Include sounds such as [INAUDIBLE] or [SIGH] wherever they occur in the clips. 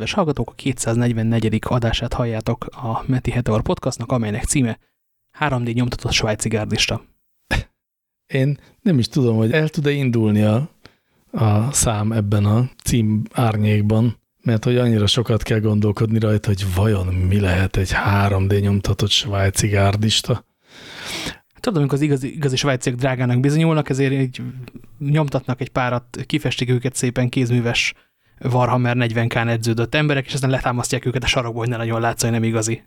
kedves hallgatók, a 244. adását halljátok a Meti Heteor podcastnak, amelynek címe 3D nyomtatott svájci gárdista. [LAUGHS] Én nem is tudom, hogy el tud-e indulni a, a szám ebben a cím árnyékban, mert hogy annyira sokat kell gondolkodni rajta, hogy vajon mi lehet egy 3D nyomtatott svájci gárdista. Tudod, amikor az igazi, igazi svájciak drágának bizonyulnak, ezért így nyomtatnak egy párat, kifestik őket szépen kézműves Warhammer 40k edződött emberek, és aztán letámasztják őket a sarokba, hogy ne nagyon látszani, hogy nem igazi.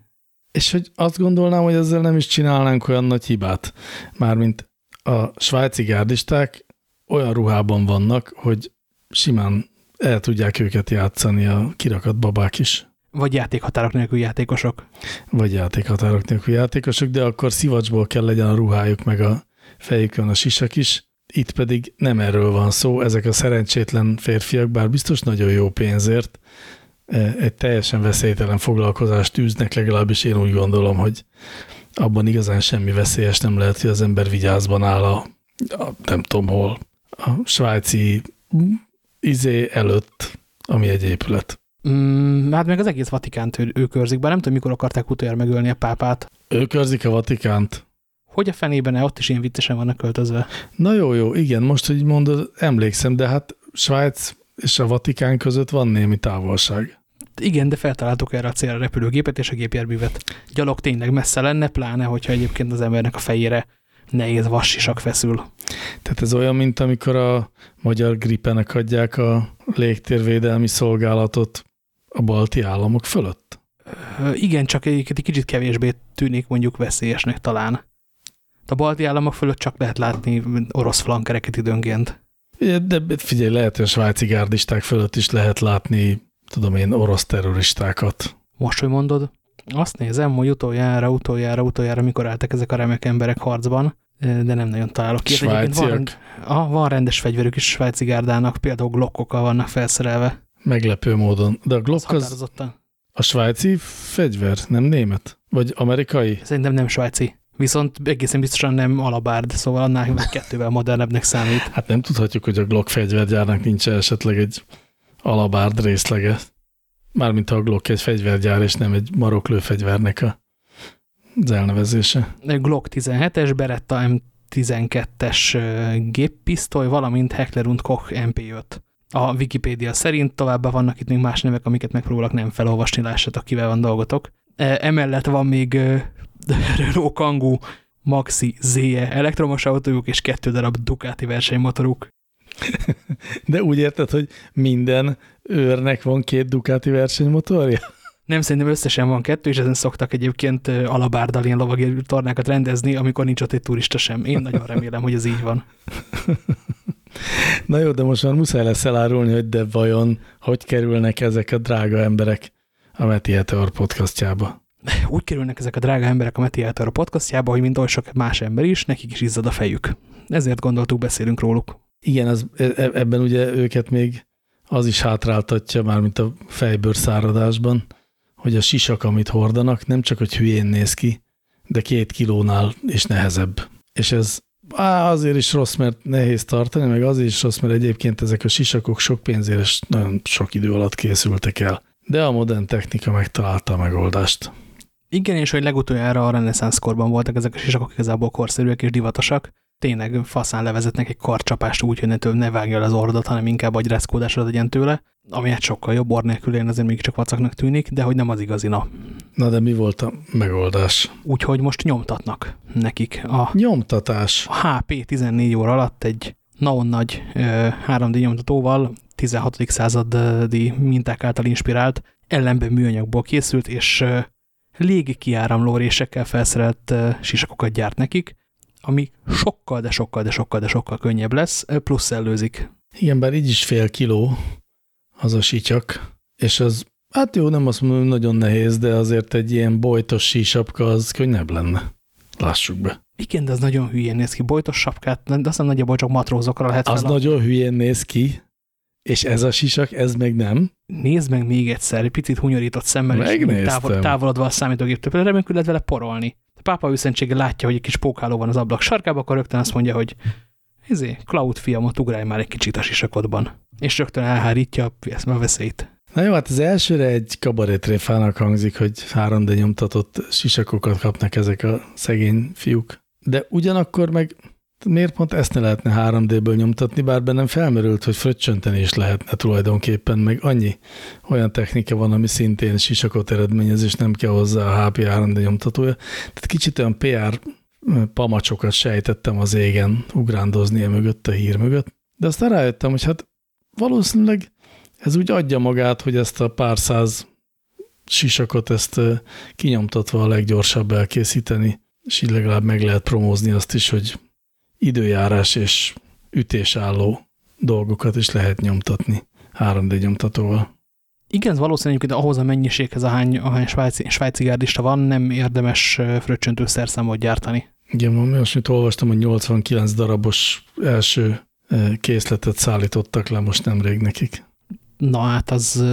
És hogy azt gondolnám, hogy ezzel nem is csinálnánk olyan nagy hibát. Mármint a svájci gárdisták olyan ruhában vannak, hogy simán el tudják őket játszani a kirakat babák is. Vagy játékhatárok nélkül játékosok. Vagy játékhatárok nélkül játékosok, de akkor szivacsból kell legyen a ruhájuk, meg a fejükön a sisak is. Itt pedig nem erről van szó, ezek a szerencsétlen férfiak, bár biztos nagyon jó pénzért, e, egy teljesen veszélytelen foglalkozást űznek, legalábbis én úgy gondolom, hogy abban igazán semmi veszélyes nem lehet, hogy az ember vigyázban áll a, a nem tudom hol, a svájci izé előtt, ami egy épület. Mm, hát meg az egész Vatikánt ő, ő körzik, bár nem tudom, mikor akarták utoljára megölni a pápát. Ő körzik a Vatikánt. Hogy a fenében? Ott is ilyen viccesen vannak költözve. Na jó, jó, igen, most, hogy mondod, emlékszem, de hát Svájc és a Vatikán között van némi távolság. Igen, de feltaláltuk erre a célra repülőgépet és a gépjárművet. Gyalog tényleg messze lenne, pláne, hogyha egyébként az embernek a fejére nehéz vassisak feszül. Tehát ez olyan, mint amikor a magyar gripenek adják a légtérvédelmi szolgálatot a balti államok fölött? Igen, csak egy kicsit kevésbé tűnik mondjuk veszélyesnek talán. A balti államok fölött csak lehet látni orosz flankereket időnként. De figyelj, lehet, hogy a svájci gárdisták fölött is lehet látni, tudom én, orosz terroristákat. Most, hogy mondod? Azt nézem, hogy utoljára, utoljára, utoljára, mikor álltak ezek a remek emberek harcban, de nem nagyon találok ilyet. Svájciak? Van, ah, van rendes fegyverük is svájci gárdának, például glockokkal vannak felszerelve. Meglepő módon. De a Glock az a svájci fegyver, nem német? Vagy amerikai? Szerintem nem svájci. Viszont egészen biztosan nem alabárd, szóval annál kettővel modernebbnek számít. Hát nem tudhatjuk, hogy a Glock fegyvergyárnak nincs esetleg egy alabárd részlege. Mármint a Glock egy fegyvergyár, és nem egy maroklő fegyvernek a az elnevezése. Glock 17-es, Beretta M12-es géppisztoly, valamint Heckler und Koch MP5 a Wikipédia szerint, továbbá vannak itt még más nevek, amiket megpróbálok nem felolvasni, lássatok, kivel van dolgotok. E, emellett van még Renault Kangoo Maxi ZE elektromos autójuk és kettő darab Ducati versenymotoruk. [LAUGHS] De úgy érted, hogy minden őrnek van két Ducati versenymotorja? Nem, szerintem összesen van kettő, és ezen szoktak egyébként alabárdal ilyen lovagi tornákat rendezni, amikor nincs ott egy turista sem. Én nagyon remélem, hogy ez így van. [LAUGHS] Na jó, de most már muszáj lesz elárulni, hogy de vajon hogy kerülnek ezek a drága emberek a Meti Heteor podcastjába? Úgy kerülnek ezek a drága emberek a Meti Heteor podcastjába, hogy mint oly sok más ember is, nekik is izzad a fejük. Ezért gondoltuk, beszélünk róluk. Igen, az, e, e, ebben ugye őket még az is hátráltatja, már mint a fejbőr száradásban, hogy a sisak, amit hordanak, nem csak, hogy hülyén néz ki, de két kilónál is nehezebb. És ez Á, azért is rossz, mert nehéz tartani, meg azért is rossz, mert egyébként ezek a sisakok sok pénzért és nagyon sok idő alatt készültek el. De a modern technika megtalálta a megoldást. Igen, és hogy legutoljára a reneszánsz korban voltak ezek a sisakok igazából korszerűek és divatosak. Tényleg faszán levezetnek egy karcsapást úgy, hogy ne, ne vágja az ordat, hanem inkább agyrázkódásra legyen tőle ami hát sokkal jobb, orr nélkül én azért mégiscsak vacaknak tűnik, de hogy nem az igazi na. Na de mi volt a megoldás? Úgyhogy most nyomtatnak nekik. A, Nyomtatás? A HP 14 óra alatt egy naon nagy 3D nyomtatóval 16. századi minták által inspirált, ellenben műanyagból készült, és légi kiáramló résekkel felszerelt sisakokat gyárt nekik, ami sokkal, de sokkal, de sokkal, de sokkal könnyebb lesz, plusz előzik. Igen, bár így is fél kiló, az a sityak, és az, hát jó, nem azt mondom, hogy nagyon nehéz, de azért egy ilyen bojtos sísapka az könnyebb lenne. Lássuk be. Igen, de az nagyon hülyén néz ki. Bojtos sapkát, de azt nem nagyjából csak matrózokra lehet Az fel nagyon hülyén néz ki, és ez a sisak, ez meg nem. Nézd meg még egyszer, egy picit hunyorított szemmel, és távol, távolodva a számítógéptől, remélem lehet vele porolni. A pápa őszentsége látja, hogy egy kis pókáló van az ablak sarkába, akkor rögtön azt mondja, hogy Izé, Cloud fiamot ugrálj már egy kicsit a sisakodban. És rögtön elhárítja a veszélyt. Na jó, hát az elsőre egy kabarétréfának hangzik, hogy 3D nyomtatott sisakokat kapnak ezek a szegény fiúk. De ugyanakkor meg miért pont ezt ne lehetne 3D-ből nyomtatni, bár bennem felmerült, hogy fröccsönteni is lehetne tulajdonképpen, meg annyi olyan technika van, ami szintén sisakot eredményez, és nem kell hozzá a HP 3D nyomtatója. Tehát kicsit olyan PR pamacsokat sejtettem az égen ugrándozni e mögött, a hír mögött. De aztán rájöttem, hogy hát valószínűleg ez úgy adja magát, hogy ezt a pár száz sisakot, ezt kinyomtatva a leggyorsabb elkészíteni, és így legalább meg lehet promózni azt is, hogy időjárás és ütésálló dolgokat is lehet nyomtatni 3D nyomtatóval. Igen, valószínűleg hogy ahhoz a mennyiséghez, ahány, ahány svájci, svájci gárdista van, nem érdemes fröccsöntő szerszámot gyártani. Igen, most mit olvastam, hogy 89 darabos első készletet szállítottak le most nemrég nekik. Na hát az,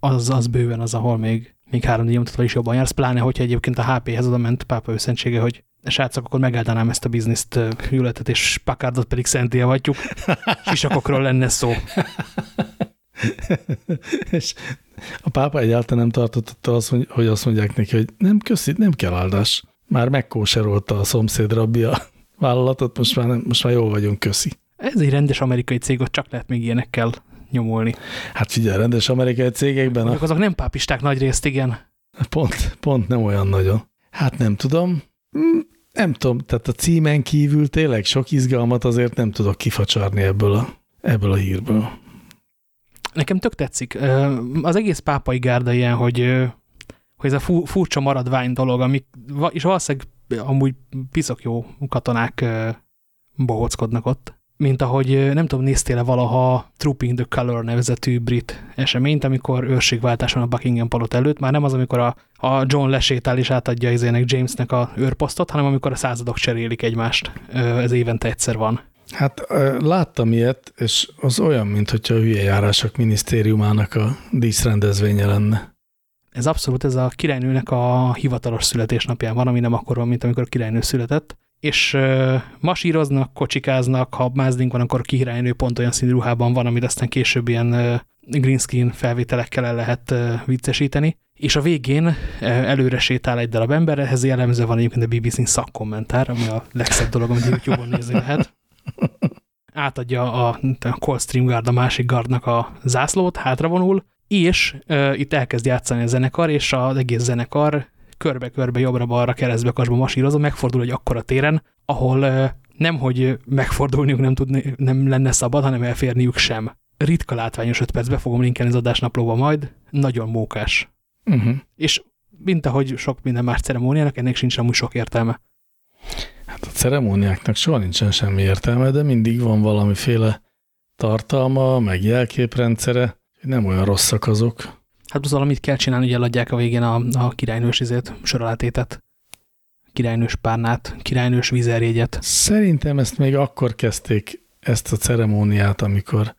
az, az bőven az, ahol még, még 3D nyomtatva is jobban jársz, pláne hogyha egyébként a HP-hez oda ment pápa őszentsége, hogy srácok, akkor megálltanám ezt a bizniszt hűletet, és Packardot pedig szenté avatjuk, sisakokról lenne szó. [LAUGHS] és a pápa egyáltalán nem tartotta azt, hogy azt mondják neki, hogy nem köszi, nem kell áldás. Már megkóserolta a szomszéd rabbi a vállalatot, most már, nem, most már jól vagyunk, köszi. Ez egy rendes amerikai cég, ott csak lehet még ilyenekkel nyomulni. Hát figyelj, rendes amerikai cégekben... Mondjuk a... azok nem pápisták nagy részt, igen. Pont, pont nem olyan nagyon. Hát nem tudom. Nem tudom, tehát a címen kívül tényleg sok izgalmat azért nem tudok kifacsarni ebből a, ebből a hírből. Nekem tök tetszik. Az egész pápai gárda ilyen, hogy, hogy ez a furcsa maradvány dolog, amik, és valószínűleg amúgy piszok jó katonák bohockodnak ott mint ahogy nem tudom, néztél-e valaha Trooping the Color nevezetű brit eseményt, amikor őrségváltás van a Buckingham palot előtt, már nem az, amikor a, a John lesétál és átadja izének Jamesnek a őrposztot, hanem amikor a századok cserélik egymást. Ez évente egyszer van. Hát láttam ilyet, és az olyan, mint hogyha a hülye járások minisztériumának a díszrendezvénye lenne. Ez abszolút ez a királynőnek a hivatalos születésnapján van, ami nem akkor van, mint amikor a királynő született és masíroznak, kocsikáznak, ha mázdink van, akkor a pont olyan színű ruhában van, amit aztán később ilyen green screen felvételekkel el lehet viccesíteni, és a végén előre sétál egy darab ember, ehhez jellemző van egyébként a BBC szakkommentár, ami a legszebb dolog, amit YouTube-on nézni lehet. Átadja a, a Coldstream Guard a másik gardnak a zászlót, hátravonul, és uh, itt elkezd játszani a zenekar, és az egész zenekar körbe-körbe, jobbra-balra, keresztbe-kasba masírozom, megfordul egy akkora téren, ahol nem, hogy megfordulniuk nem, tudni, nem lenne szabad, hanem elférniük sem. Ritka látványos öt perc, be fogom linkelni az adásnaplóba majd, nagyon mókás. Uh -huh. És mint ahogy sok minden más ceremóniának, ennek sincs amúgy sok értelme. Hát a ceremóniáknak soha nincsen semmi értelme, de mindig van valamiféle tartalma, meg jelképrendszere, nem olyan rosszak azok. Hát az valamit kell csinálni, hogy eladják a végén a, a királynős izét, soralátétet, királynős párnát, királynős vizerjegyet. Szerintem ezt még akkor kezdték, ezt a ceremóniát, amikor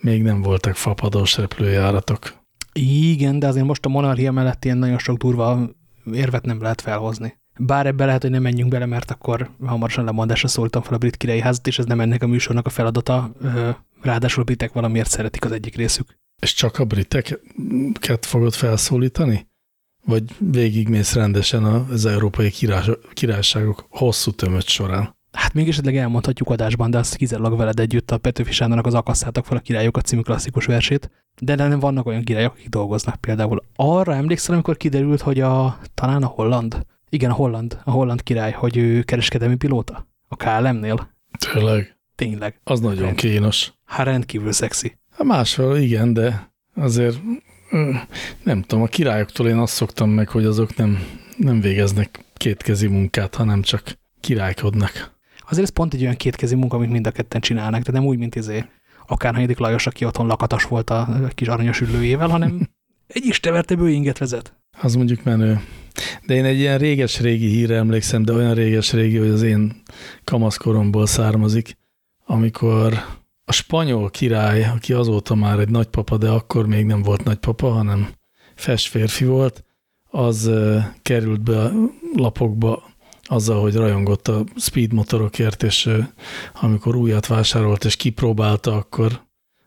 még nem voltak fapados repülőjáratok. Igen, de azért most a monarchia mellett ilyen nagyon sok durva érvet nem lehet felhozni. Bár ebbe lehet, hogy nem menjünk bele, mert akkor hamarosan lemondásra szóltam fel a brit királyi házat, és ez nem ennek a műsornak a feladata. Ráadásul a britek valamiért szeretik az egyik részük. És csak a briteket fogod felszólítani? Vagy végigmész rendesen az európai királyságok hosszú tömött során? Hát még esetleg elmondhatjuk adásban, de azt kizárólag veled együtt a Petőfi Sándornak az Akasszátok fel a királyokat című klasszikus versét. De nem vannak olyan királyok, akik dolgoznak például. Arra emlékszel, amikor kiderült, hogy a, talán a holland, igen, a holland, a holland király, hogy ő kereskedelmi pilóta a KLM-nél. Tényleg? Tényleg. Az nagyon Rend, kínos. Hát rendkívül szexi. Hát másfelől igen, de azért nem tudom, a királyoktól én azt szoktam meg, hogy azok nem, nem végeznek kétkezi munkát, hanem csak királykodnak. Azért ez pont egy olyan kétkezi munka, amit mind a ketten csinálnak, de nem úgy, mint izé akár Lajos, aki otthon lakatas volt a kis aranyos ülőjével, hanem [LAUGHS] egy isteverte bőinget vezet. Az mondjuk menő. De én egy ilyen réges-régi hírre emlékszem, de olyan réges-régi, hogy az én kamaszkoromból származik, amikor a spanyol király, aki azóta már egy nagypapa, de akkor még nem volt nagypapa, hanem festférfi volt, az került be a lapokba azzal, hogy rajongott a speed motorokért, és amikor újat vásárolt és kipróbálta, akkor,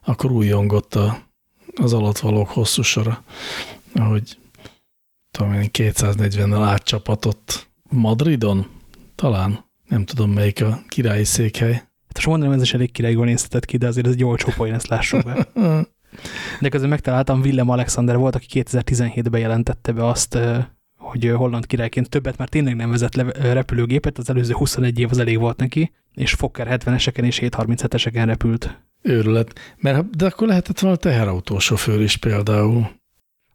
akkor újongott a az alatvalók hosszú sora, ahogy tudom én, 240-nel átcsapatott Madridon, talán, nem tudom melyik a királyi székhely. Hát most mondanám, ez is elég királyi néztetett ki, de azért ez egy olcsó poén, ezt lássuk be. [LAUGHS] De közben megtaláltam, Willem Alexander volt, aki 2017-ben jelentette be azt, hogy holland királyként többet már tényleg nem vezet le repülőgépet, az előző 21 év az elég volt neki, és Fokker 70-eseken és 737-eseken repült. Őrület. Mert, de akkor lehetett volna teherautósofőr is például.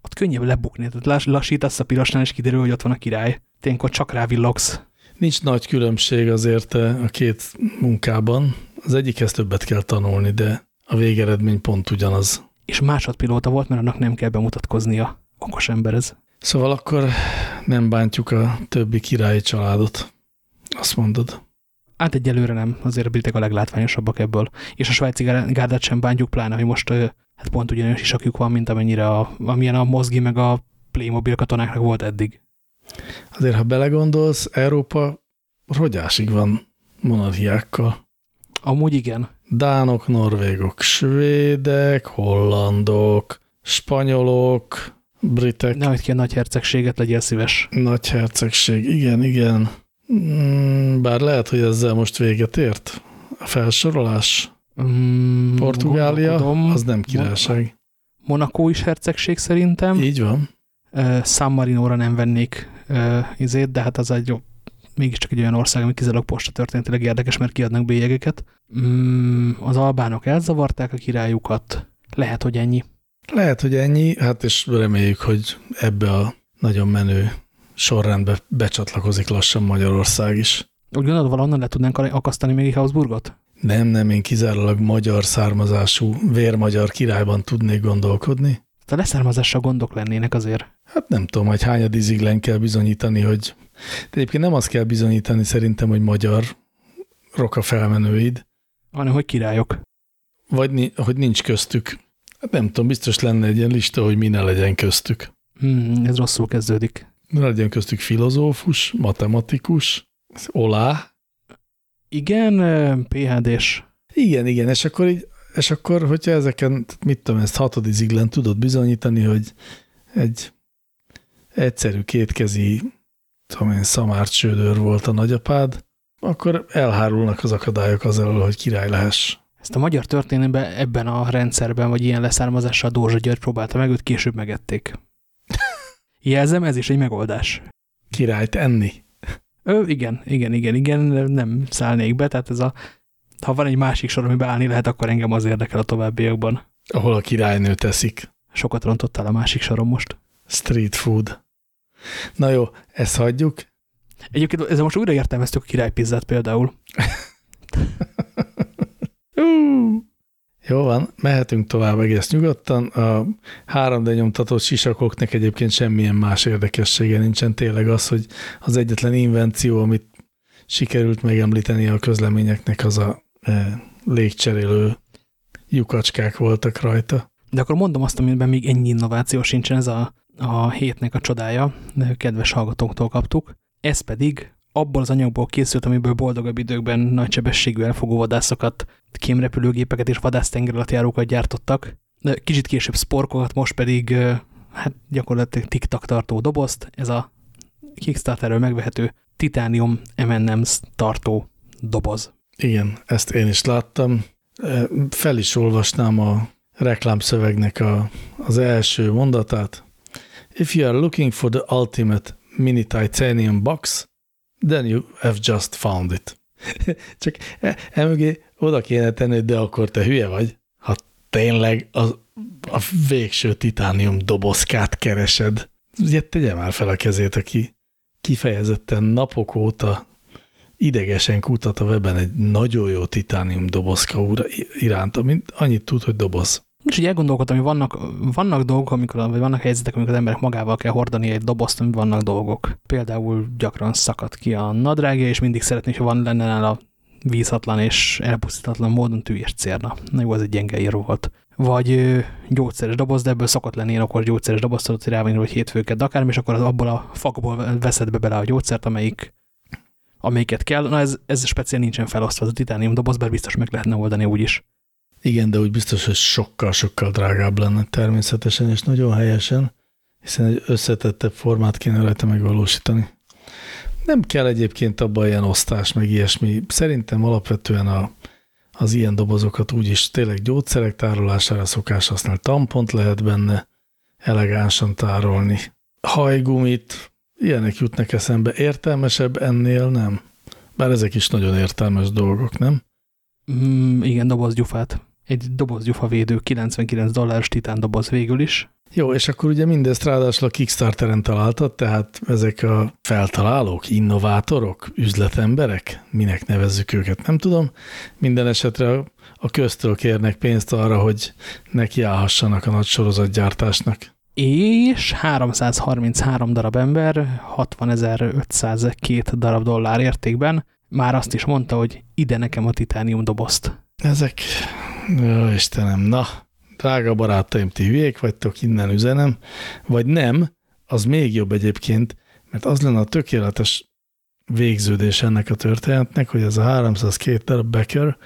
Ott könnyebb lebukni, tehát lassítasz a pirosnál, és kiderül, hogy ott van a király. Tényleg csak rávillogsz. Nincs nagy különbség azért a két munkában. Az egyikhez többet kell tanulni, de a végeredmény pont ugyanaz. És másodpilóta volt, mert annak nem kell bemutatkoznia. Okos ember ez. Szóval akkor nem bántjuk a többi királyi családot. Azt mondod. Hát egyelőre nem, azért a britek a leglátványosabbak ebből. És a svájci gárdát sem bántjuk, pláne, hogy most hát pont ugyanolyan sisakjuk van, mint amennyire a, amilyen a Mozgi meg a Playmobil katonáknak volt eddig. Azért, ha belegondolsz, Európa rogyásig van monarchiákkal. Amúgy igen. Dánok, norvégok, svédek, hollandok, spanyolok, britek. Nehogy ki a nagy hercegséget, legyél szíves. Nagy hercegség, igen, igen. Mm, bár lehet, hogy ezzel most véget ért a felsorolás. Mm, Portugália, az nem királyság. Monaco is hercegség szerintem. Így van. San Marinóra nem vennék izét, de hát az egy mégiscsak egy olyan ország, ami kizárólag posta történetileg érdekes, mert kiadnak bélyegeket. Mm, az albánok elzavarták a királyukat. Lehet, hogy ennyi. Lehet, hogy ennyi, hát és reméljük, hogy ebbe a nagyon menő sorrendbe becsatlakozik lassan Magyarország is. Úgy gondolod, valahonnan le tudnánk akasztani még Habsburgot? Nem, nem, én kizárólag magyar származású, vérmagyar királyban tudnék gondolkodni. A leszármazással gondok lennének azért. Hát nem tudom, hogy hányad iziglen kell bizonyítani, hogy... De egyébként nem azt kell bizonyítani szerintem, hogy magyar roka felmenőid. Hanem, hogy királyok. Vagy hogy nincs köztük. Hát nem tudom, biztos lenne egy ilyen lista, hogy mi ne legyen köztük. Hmm, ez rosszul kezdődik. Ne legyen köztük filozófus, matematikus, olá. Igen, PHD-s. Igen, igen, és akkor így, és akkor, hogyha ezeken, mit tudom, ezt hatodi ziglen tudod bizonyítani, hogy egy egyszerű kétkezi, tudom én, szamárt csődör volt a nagyapád, akkor elhárulnak az akadályok az elől, hogy király lehess. Ezt a magyar történelemben ebben a rendszerben, vagy ilyen leszármazással Dózsa György próbálta meg, őt később megették. [LAUGHS] Jelzem, ez is egy megoldás. Királyt enni. Ö, igen, igen, igen, igen, nem szállnék be, tehát ez a, ha van egy másik sor, amiben állni lehet, akkor engem az érdekel a továbbiakban. Ahol a királynő teszik. Sokat rontottál a másik soron most. Street food. Na jó, ezt hagyjuk. Egyébként ezzel most újra értelmeztük a királypizzát például. [LAUGHS] Jó van, mehetünk tovább egész nyugodtan. A 3D nyomtatott sisakoknak egyébként semmilyen más érdekessége nincsen. Tényleg az, hogy az egyetlen invenció, amit sikerült megemlíteni a közleményeknek, az a e, légcserélő lyukacskák voltak rajta. De akkor mondom azt, amiben még ennyi innováció sincsen, ez a, a hétnek a csodája, kedves hallgatóktól kaptuk. Ez pedig abból az anyagból készült, amiből boldogabb időkben nagysebességű elfogó vadászokat, kémrepülőgépeket és vadásztengeralattjárókat gyártottak. Kicsit később sporkokat, most pedig hát gyakorlatilag tiktak tartó dobozt, ez a Kickstarterről megvehető Titanium M&M's tartó doboz. Igen, ezt én is láttam. Fel is olvasnám a reklámszövegnek a, az első mondatát. If you are looking for the ultimate mini titanium box, then you have just found it. [LAUGHS] Csak emögé oda kéne tenni, de akkor te hülye vagy, ha tényleg a, a végső titánium dobozkát keresed. Ugye tegye már fel a kezét, aki kifejezetten napok óta idegesen kutat a weben egy nagyon jó titánium dobozka iránt, amit annyit tud, hogy doboz. És így elgondolkodtam, hogy vannak, vannak dolgok, amikor, vagy vannak helyzetek, amikor az emberek magával kell hordani egy dobozt, ami vannak dolgok. Például gyakran szakad ki a nadrágja, és mindig szeretné, hogy van lenne nála vízhatlan és elpusztítatlan módon tűés cérna. Na jó, az egy gyenge ír volt. Vagy gyógyszeres doboz, de ebből szokott lenni én akkor gyógyszeres doboz, tudod, rá hogy hétfőket akármi, és akkor az abból a fakból veszed be bele a gyógyszert, amelyik amelyiket kell. Na ez, ez speciál nincsen felosztva az a titánium doboz, bár biztos meg lehetne oldani úgy is. Igen, de úgy biztos, hogy sokkal-sokkal drágább lenne természetesen, és nagyon helyesen, hiszen egy összetettebb formát kéne rajta megvalósítani. Nem kell egyébként abban ilyen osztás, meg ilyesmi. Szerintem alapvetően a, az ilyen dobozokat úgyis tényleg gyógyszerek tárolására szokás használni. Tampont lehet benne elegánsan tárolni. Hajgumit, ilyenek jutnak eszembe. Értelmesebb ennél nem. Bár ezek is nagyon értelmes dolgok, nem? Mm, igen, dobozgyufát. Egy dobozgyufa védő 99 dolláros titán doboz végül is. Jó, és akkor ugye mindezt ráadásul a Kickstarteren találtad, tehát ezek a feltalálók, innovátorok, üzletemberek, minek nevezzük őket, nem tudom. Minden esetre a köztől kérnek pénzt arra, hogy nekiállhassanak a nagy sorozatgyártásnak. És 333 darab ember 60.502 darab dollár értékben már azt is mondta, hogy ide nekem a titánium dobozt. Ezek, jó Istenem, na, drága barátaim, ti hülyék vagytok, innen üzenem, vagy nem, az még jobb egyébként, mert az lenne a tökéletes végződés ennek a történetnek, hogy ez a 302 darab Becker,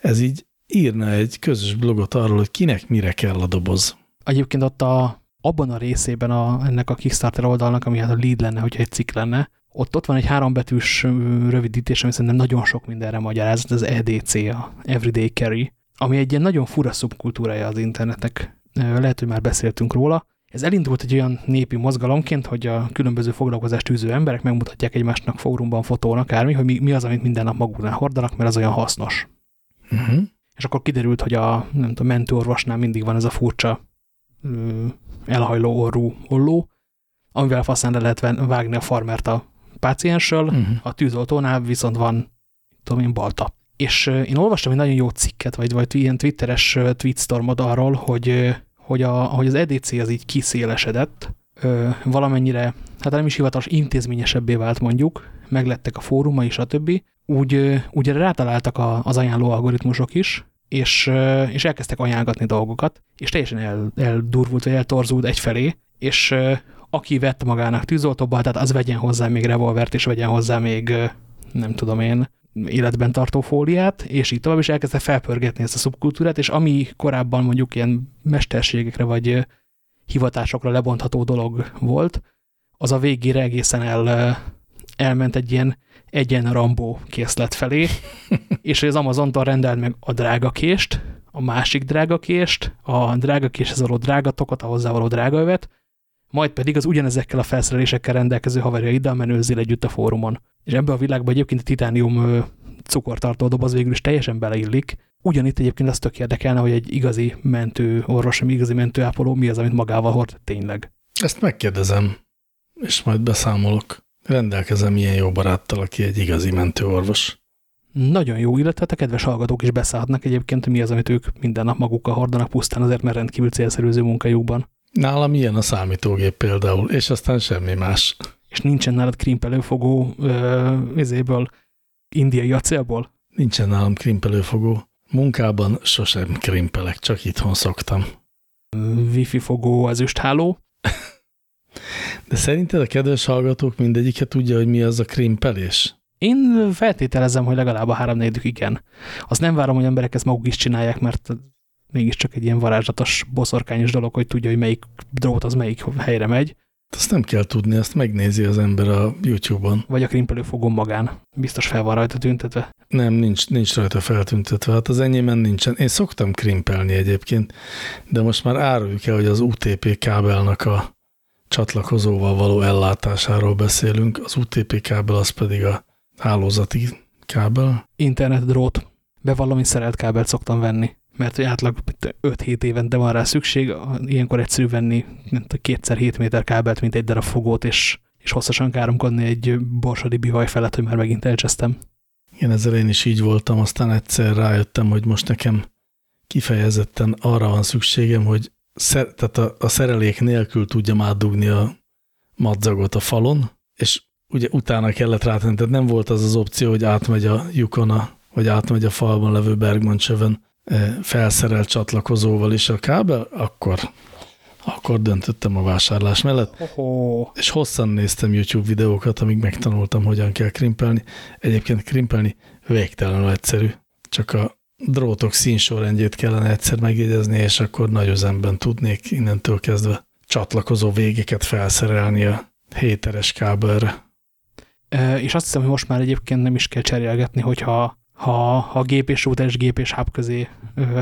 ez így írna egy közös blogot arról, hogy kinek mire kell a doboz. Egyébként ott a, abban a részében a, ennek a Kickstarter oldalnak, ami hát a lead lenne, hogyha egy cikk lenne, ott, ott van egy hárombetűs rövidítés, ami szerintem nagyon sok mindenre magyaráz, az EDC, a Everyday Carry, ami egy ilyen nagyon fura szubkultúrája az internetnek. Lehet, hogy már beszéltünk róla. Ez elindult egy olyan népi mozgalomként, hogy a különböző foglalkozást űző emberek megmutatják egymásnak fórumban, fotón, akármi, hogy mi, mi az, amit minden nap maguknál hordanak, mert az olyan hasznos. Uh -huh. És akkor kiderült, hogy a, nem tudom, mentőorvosnál mindig van ez a furcsa elhajló orrú olló, amivel faszán le lehet vágni a farmert a pácienssel, uh -huh. a tűzoltónál viszont van, tudom én, balta. És én olvastam egy nagyon jó cikket, vagy, vagy ilyen twitteres tweetstormod arról, hogy, hogy, a, hogy az EDC az így kiszélesedett, valamennyire, hát nem is hivatalos, intézményesebbé vált mondjuk, meglettek a fórumai, stb. Úgy, úgy rátaláltak a, az ajánló algoritmusok is, és, és elkezdtek ajánlgatni dolgokat, és teljesen el, eldurvult, vagy eltorzult egyfelé, és aki vett magának tűzoltóba, tehát az vegyen hozzá még revolvert, és vegyen hozzá még, nem tudom én, életben tartó fóliát, és így tovább, is elkezdte felpörgetni ezt a szubkultúrát, és ami korábban mondjuk ilyen mesterségekre vagy hivatásokra lebontható dolog volt, az a végére egészen el, elment egy ilyen egyen Rambó készlet felé, [LAUGHS] és az Amazontól rendelt meg a drágakést, a másik drágakést, a drágakéshez való drágatokot, a hozzávaló drágaövet, majd pedig az ugyanezekkel a felszerelésekkel rendelkező haverjaiddal menőzzél együtt a fórumon. És ebbe a világban egyébként a titánium cukortartó doboz végül is teljesen beleillik. Ugyanitt egyébként az tök érdekelne, hogy egy igazi mentő orvos, egy igazi mentőápoló mi az, amit magával hord tényleg. Ezt megkérdezem, és majd beszámolok. Rendelkezem ilyen jó baráttal, aki egy igazi mentőorvos. Nagyon jó, illetve a kedves hallgatók is beszállhatnak egyébként, mi az, amit ők minden nap magukkal hordanak pusztán azért, mert rendkívül célszerűző munkájukban. Nálam ilyen a számítógép például, és aztán semmi más. És nincsen nálad krimpelőfogó vizéből, indiai acélból? Nincsen nálam krimpelőfogó. Munkában sosem krimpelek, csak itthon szoktam. Wifi fogó ezüstháló? De szerinted a kedves hallgatók mindegyike tudja, hogy mi az a krimpelés? Én feltételezem, hogy legalább a három igen. Azt nem várom, hogy emberek ezt maguk is csinálják, mert mégiscsak egy ilyen varázslatos, boszorkányos dolog, hogy tudja, hogy melyik drót az melyik helyre megy. Azt nem kell tudni, azt megnézi az ember a YouTube-on. Vagy a krimpelőfogón magán. Biztos fel van rajta tüntetve. Nem, nincs, nincs rajta feltüntetve. Hát az enyémen nincsen. Én szoktam krimpelni egyébként, de most már áruljuk el, hogy az UTP kábelnak a csatlakozóval való ellátásáról beszélünk. Az UTP kábel az pedig a hálózati kábel. Internet drót. Bevallom, szerelt kábelt szoktam venni mert átlag 5-7 évente van rá szükség, ilyenkor egyszerű venni kétszer 7 méter kábelt, mint egy darab fogót, és, és hosszasan káromkodni egy borsodi bivaj felett, hogy már megint elcsesztem. Igen, ezzel én is így voltam, aztán egyszer rájöttem, hogy most nekem kifejezetten arra van szükségem, hogy szer, tehát a, a szerelék nélkül tudjam átdugni a madzagot a falon, és ugye utána kellett rátenni, tehát nem volt az az opció, hogy átmegy a lyukon, vagy átmegy a falban levő Bergman csövön, felszerelt csatlakozóval is a kábel, akkor, akkor döntöttem a vásárlás mellett. Oh. És hosszan néztem YouTube videókat, amíg megtanultam, hogyan kell krimpelni. Egyébként krimpelni végtelenül egyszerű. Csak a drótok színsorrendjét kellene egyszer megjegyezni, és akkor nagy üzemben tudnék innentől kezdve csatlakozó végeket felszerelni a héteres kábelre. És azt hiszem, hogy most már egyébként nem is kell cserélgetni, hogyha ha, ha gép és router és gép és hub közé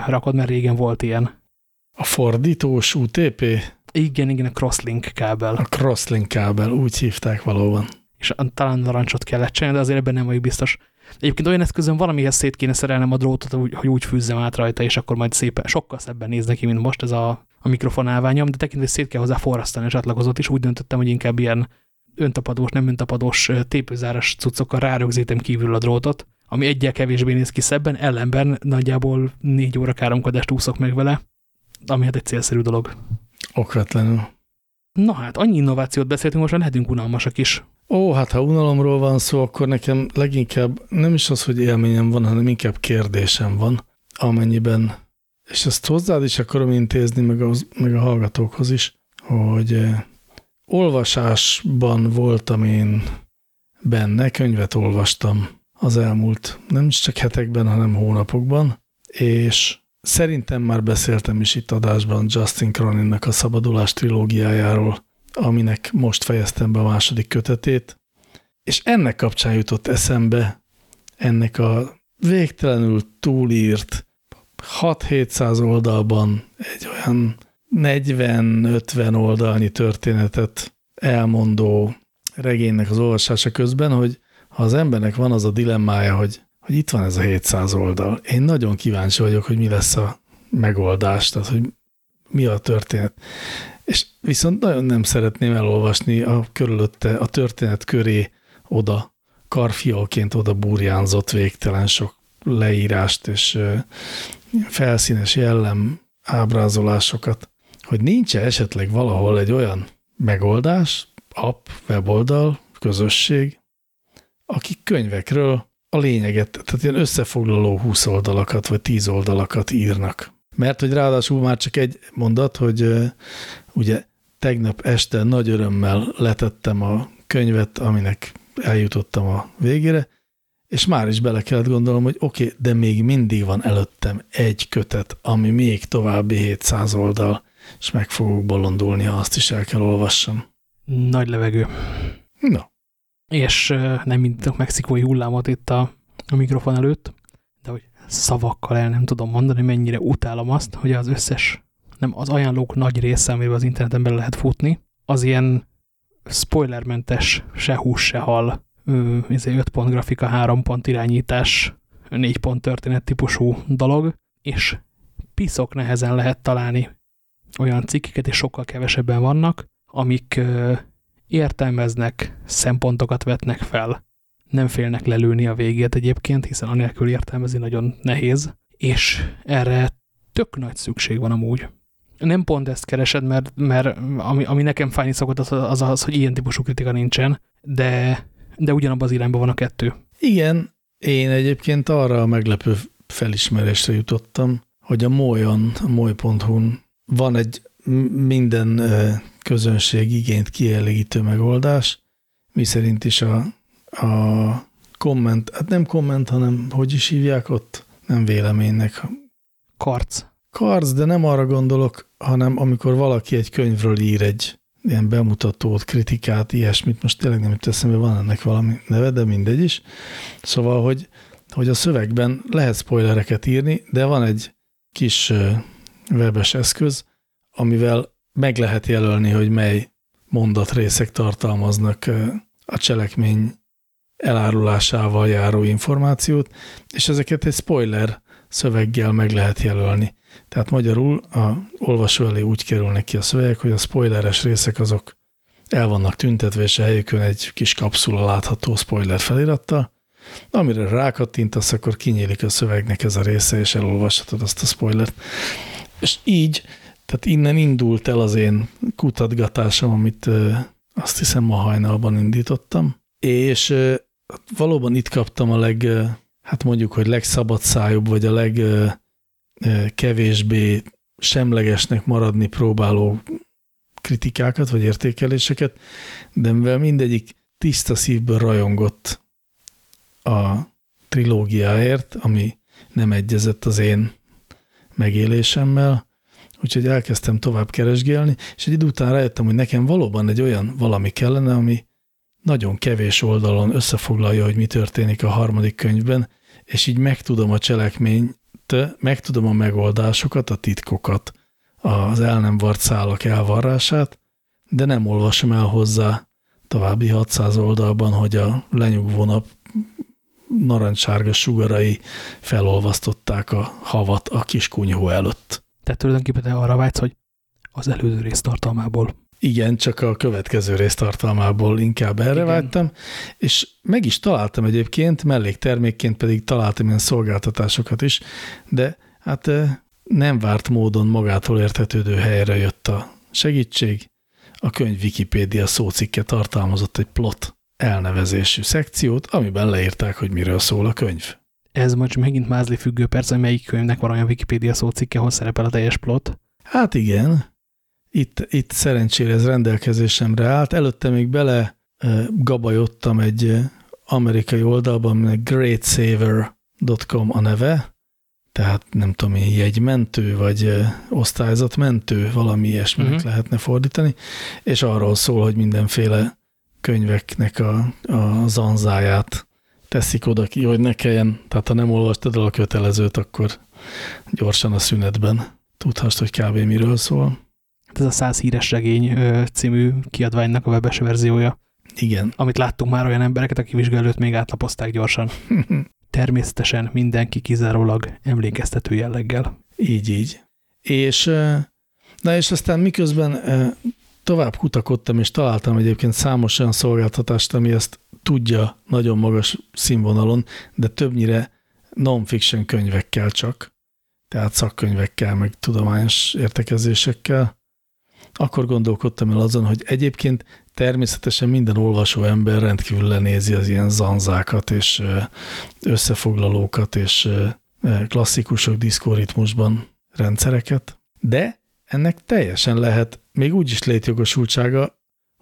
rakod, mert régen volt ilyen. A fordítós UTP? Igen, igen, a crosslink kábel. A crosslink kábel, úgy hívták valóban. És talán narancsot kellett csinálni, de azért ebben nem vagyok biztos. Egyébként olyan eszközön valamihez szét kéne szerelnem a drótot, hogy úgy fűzzem át rajta, és akkor majd szépen, sokkal szebben néz neki, mint most ez a, a mikrofon állványom, de tekintve szét kell hozzá forrasztani a csatlakozót, és úgy döntöttem, hogy inkább ilyen öntapadós, nem öntapadós tépőzáras cuccokkal rárögzítem kívül a drótot, ami egyel kevésbé néz ki szebben, ellenben nagyjából négy óra káromkodást úszok meg vele, ami hát egy célszerű dolog. Okvetlenül. Na hát, annyi innovációt beszéltünk, most már lehetünk unalmasak is. Ó, hát ha unalomról van szó, akkor nekem leginkább nem is az, hogy élményem van, hanem inkább kérdésem van, amennyiben, és ezt hozzád is akarom intézni, meg a, meg a hallgatókhoz is, hogy eh, olvasásban voltam én benne, könyvet olvastam az elmúlt nem is csak hetekben, hanem hónapokban, és szerintem már beszéltem is itt adásban Justin Croninnak a Szabadulás trilógiájáról, aminek most fejeztem be a második kötetét, és ennek kapcsán jutott eszembe ennek a végtelenül túlírt 6-700 oldalban egy olyan 40-50 oldalnyi történetet elmondó regénynek az olvasása közben, hogy ha az embernek van az a dilemmája, hogy, hogy itt van ez a 700 oldal, én nagyon kíváncsi vagyok, hogy mi lesz a megoldás, tehát hogy mi a történet. És viszont nagyon nem szeretném elolvasni a körülötte, a történet köré oda, karfiolként oda burjánzott végtelen sok leírást és felszínes jellem ábrázolásokat, hogy nincs -e esetleg valahol egy olyan megoldás, app, weboldal, közösség, akik könyvekről a lényeget, tehát ilyen összefoglaló 20 oldalakat vagy 10 oldalakat írnak. Mert hogy ráadásul már csak egy mondat, hogy ugye tegnap este nagy örömmel letettem a könyvet, aminek eljutottam a végére, és már is bele kellett gondolom, hogy oké, okay, de még mindig van előttem egy kötet, ami még további 700 oldal, és meg fogok bolondulni, ha azt is el kell olvassam. Nagy levegő. Na és nem indítok mexikói hullámot itt a, a mikrofon előtt, de hogy szavakkal el nem tudom mondani, mennyire utálom azt, hogy az összes, nem az ajánlók nagy része, amivel az interneten bele lehet futni, az ilyen spoilermentes, se hús, se hal, 5 izé, pont grafika, 3 pont irányítás, 4 pont történet típusú dolog, és piszok nehezen lehet találni olyan cikkeket, és sokkal kevesebben vannak, amik értelmeznek, szempontokat vetnek fel, nem félnek lelőni a végét egyébként, hiszen anélkül értelmezi nagyon nehéz, és erre tök nagy szükség van amúgy. Nem pont ezt keresed, mert, mert ami, ami nekem fájni szokott, az, az az, hogy ilyen típusú kritika nincsen, de, de ugyanabban az irányban van a kettő. Igen, én egyébként arra a meglepő felismerésre jutottam, hogy a Molyon, a moly.hu-n van egy minden közönség igényt kielégítő megoldás, mi szerint is a, a komment, hát nem komment, hanem hogy is hívják ott? Nem véleménynek. Karc. Karc, de nem arra gondolok, hanem amikor valaki egy könyvről ír egy ilyen bemutatót, kritikát, ilyesmit, most tényleg nem jut eszembe, van ennek valami neve, de mindegy is. Szóval, hogy, hogy a szövegben lehet spoilereket írni, de van egy kis webes eszköz, amivel meg lehet jelölni, hogy mely mondatrészek tartalmaznak a cselekmény elárulásával járó információt, és ezeket egy spoiler szöveggel meg lehet jelölni. Tehát magyarul a olvasó elé úgy kerülnek ki a szövegek, hogy a spoileres részek azok el vannak tüntetve, és a helyükön egy kis kapszula látható spoiler felirattal, amire rákattintasz, akkor kinyílik a szövegnek ez a része, és elolvashatod azt a spoilert. És így tehát innen indult el az én kutatgatásom, amit azt hiszem ma hajnalban indítottam, és valóban itt kaptam a leg, hát mondjuk, hogy legszabad szájúbb, vagy a legkevésbé semlegesnek maradni próbáló kritikákat, vagy értékeléseket, de mivel mindegyik tiszta szívből rajongott a trilógiáért, ami nem egyezett az én megélésemmel, úgyhogy elkezdtem tovább keresgélni, és egy idő után rájöttem, hogy nekem valóban egy olyan valami kellene, ami nagyon kevés oldalon összefoglalja, hogy mi történik a harmadik könyvben, és így megtudom a cselekményt, megtudom a megoldásokat, a titkokat, az el nem vart szálak elvarrását, de nem olvasom el hozzá további 600 oldalban, hogy a lenyugvó nap narancssárga sugarai felolvasztották a havat a kis kunyhó előtt. Tehát tulajdonképpen te arra vágysz, hogy az előző rész tartalmából. Igen, csak a következő rész tartalmából inkább erre Igen. vágytam, és meg is találtam egyébként, melléktermékként pedig találtam ilyen szolgáltatásokat is, de hát nem várt módon magától értetődő helyre jött a segítség. A könyv Wikipédia szócikke tartalmazott egy plot elnevezésű szekciót, amiben leírták, hogy miről szól a könyv. Ez most megint mázli függő perc, hogy melyik könyvnek van olyan Wikipédia szócikke, ahol szerepel a teljes plot. Hát igen, itt, itt szerencsére ez rendelkezésemre állt. Előtte még bele gabajottam egy amerikai oldalban, aminek greatsaver.com a neve, tehát nem tudom én, jegymentő, vagy osztályzatmentő, valami ilyesminek uh mhm. -huh. lehetne fordítani, és arról szól, hogy mindenféle könyveknek a, a zanzáját teszik oda ki, hogy ne kelljen, tehát ha nem olvastad el a kötelezőt, akkor gyorsan a szünetben tudhassd, hogy kb. miről szól. Ez a száz híres regény című kiadványnak a webes verziója. Igen. Amit láttunk már olyan embereket, akik vizsgálőt még átlapozták gyorsan. [LAUGHS] Természetesen mindenki kizárólag emlékeztető jelleggel. Így, így. És, na és aztán miközben tovább kutakodtam, és találtam egyébként számos olyan szolgáltatást, ami ezt tudja nagyon magas színvonalon, de többnyire non-fiction könyvekkel csak, tehát szakkönyvekkel, meg tudományos értekezésekkel. Akkor gondolkodtam el azon, hogy egyébként természetesen minden olvasó ember rendkívül lenézi az ilyen zanzákat és összefoglalókat és klasszikusok diszkoritmusban rendszereket, de ennek teljesen lehet még úgy is létjogosultsága,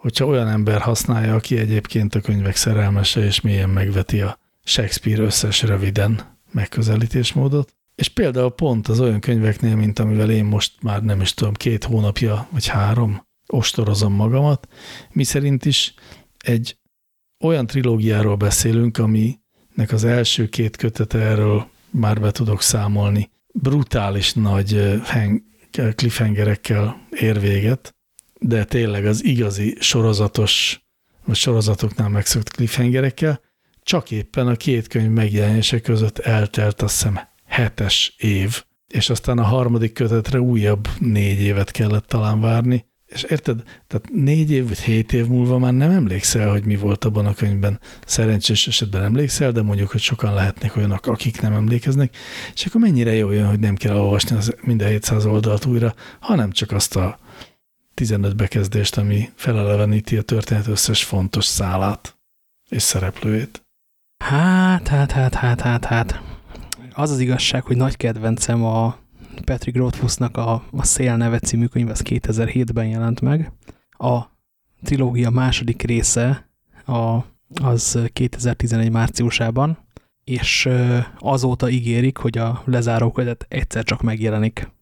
hogyha olyan ember használja, aki egyébként a könyvek szerelmese és mélyen megveti a Shakespeare összes röviden megközelítésmódot. És például pont az olyan könyveknél, mint amivel én most már nem is tudom, két hónapja vagy három ostorozom magamat, mi szerint is egy olyan trilógiáról beszélünk, aminek az első két kötete erről már be tudok számolni. Brutális nagy cliffhangerekkel ér véget, de tényleg az igazi sorozatos, vagy sorozatoknál megszokott cliffhangerekkel, csak éppen a két könyv megjelenése között eltelt azt hiszem hetes év, és aztán a harmadik kötetre újabb négy évet kellett talán várni, és érted, tehát négy év vagy hét év múlva már nem emlékszel, hogy mi volt abban a könyvben. Szerencsés esetben emlékszel, de mondjuk, hogy sokan lehetnek olyanok, akik nem emlékeznek, és akkor mennyire jó jön, hogy nem kell olvasni az minden 700 oldalt újra, hanem csak azt a 15 bekezdést, ami feleleveníti a történet összes fontos szálát és szereplőjét. Hát, hát, hát, hát, hát, hát. Az az igazság, hogy nagy kedvencem a Patrick Rothfussnak a, a Szél neve című könyv, az 2007-ben jelent meg. A trilógia második része a, az 2011 márciusában, és azóta ígérik, hogy a lezáró kötet egyszer csak megjelenik.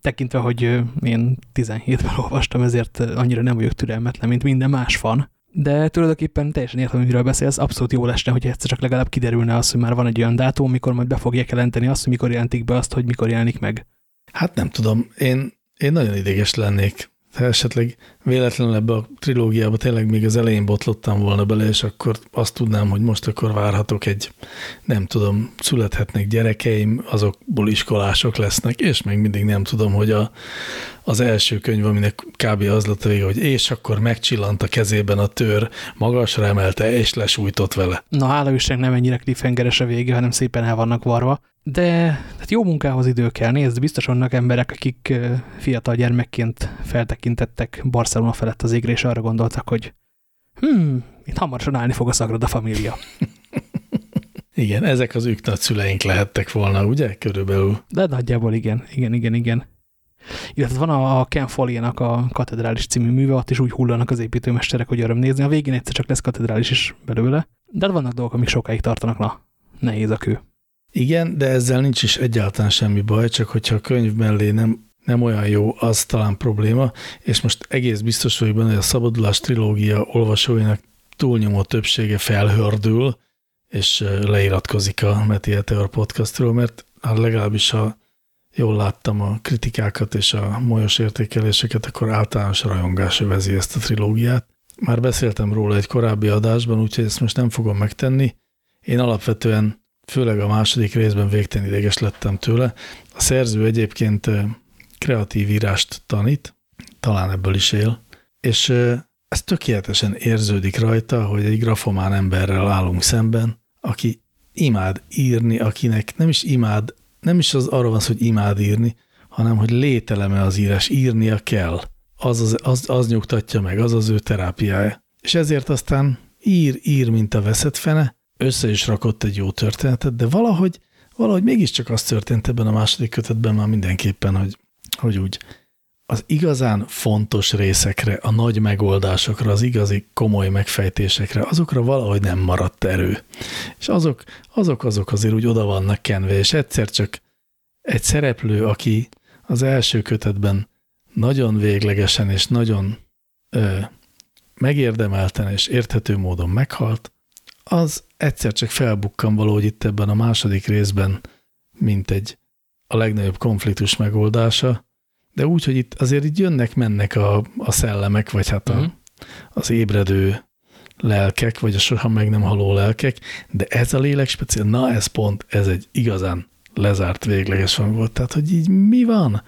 Tekintve, hogy én 17-ben olvastam, ezért annyira nem vagyok türelmetlen, mint minden más fan. De tulajdonképpen teljesen értem, miről beszélsz, abszolút jó lesne, hogy egyszer csak legalább kiderülne az, hogy már van egy olyan dátum, mikor majd be fogják jelenteni azt, hogy mikor jelentik be azt, hogy mikor jelenik meg. Hát nem tudom, én, én nagyon idéges lennék. Ha esetleg véletlenül ebbe a trilógiába tényleg még az elején botlottam volna bele, és akkor azt tudnám, hogy most akkor várhatok egy, nem tudom, születhetnek gyerekeim, azokból iskolások lesznek, és még mindig nem tudom, hogy a, az első könyv, aminek kb. az lett a vége, hogy és akkor megcsillant a kezében a tör, magasra emelte, és lesújtott vele. Na, hála Istennek nem ennyire cliffhangeres a vége, hanem szépen el vannak varva. De hát jó munkához idő kell. Nézd, biztos vannak emberek, akik fiatal gyermekként feltekintettek Barcelona felett az égre, és arra gondoltak, hogy hmm, itt hamarosan állni fog a Sagrada Familia. [LAUGHS] igen, ezek az ők nagyszüleink lehettek volna, ugye? Körülbelül. De nagyjából igen, igen, igen, igen. Illetve van a Ken Foley-nak a katedrális című műve, ott is úgy hullanak az építőmesterek, hogy öröm nézni. A végén egyszer csak lesz katedrális is belőle. De vannak dolgok, amik sokáig tartanak, na, nehéz a kő. Igen, de ezzel nincs is egyáltalán semmi baj, csak hogyha a könyv mellé nem, nem olyan jó, az talán probléma, és most egész biztos vagyok benne, hogy a Szabadulás trilógia olvasóinak túlnyomó többsége felhördül, és leiratkozik a Meti Eteor podcastról, mert hát legalábbis ha jól láttam a kritikákat és a molyos értékeléseket, akkor általános rajongás övezi ezt a trilógiát. Már beszéltem róla egy korábbi adásban, úgyhogy ezt most nem fogom megtenni. Én alapvetően, főleg a második részben végtelen ideges lettem tőle. A szerző egyébként kreatív írást tanít, talán ebből is él, és ez tökéletesen érződik rajta, hogy egy grafomán emberrel állunk szemben, aki imád írni, akinek nem is imád, nem is az arról van szó, hogy imád írni, hanem hogy lételeme az írás, írnia kell. Az, az, az, az nyugtatja meg, az az ő terápiája. És ezért aztán ír, ír, mint a veszett fene, össze is rakott egy jó történetet, de valahogy, valahogy mégiscsak az történt ebben a második kötetben már mindenképpen, hogy, hogy úgy az igazán fontos részekre, a nagy megoldásokra, az igazi komoly megfejtésekre, azokra valahogy nem maradt erő. És azok, azok, azok azért úgy oda vannak kenve, és egyszer csak egy szereplő, aki az első kötetben nagyon véglegesen és nagyon ö, megérdemelten és érthető módon meghalt, az egyszer csak felbukkan valahogy itt ebben a második részben, mint egy a legnagyobb konfliktus megoldása, de úgy, hogy itt azért itt jönnek-mennek a, a szellemek, vagy hát a, uh. -huh. az ébredő lelkek, vagy a soha meg nem haló lelkek, de ez a lélek speciál, na ez pont, ez egy igazán lezárt végleges van volt. Tehát, hogy így mi van?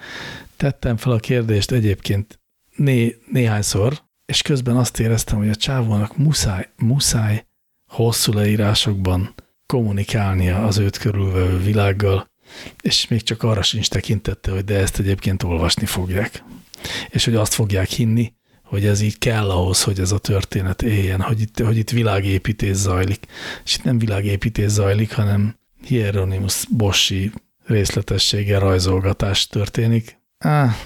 Tettem fel a kérdést egyébként né, néhányszor, és közben azt éreztem, hogy a csávónak muszáj, muszáj hosszú leírásokban kommunikálnia az őt körülvevő világgal, és még csak arra sincs tekintette, hogy de ezt egyébként olvasni fogják. És hogy azt fogják hinni, hogy ez így kell ahhoz, hogy ez a történet éljen, hogy itt, hogy itt világépítés zajlik. És itt nem világépítés zajlik, hanem Hieronymus Bossi részletességgel rajzolgatás történik. Á,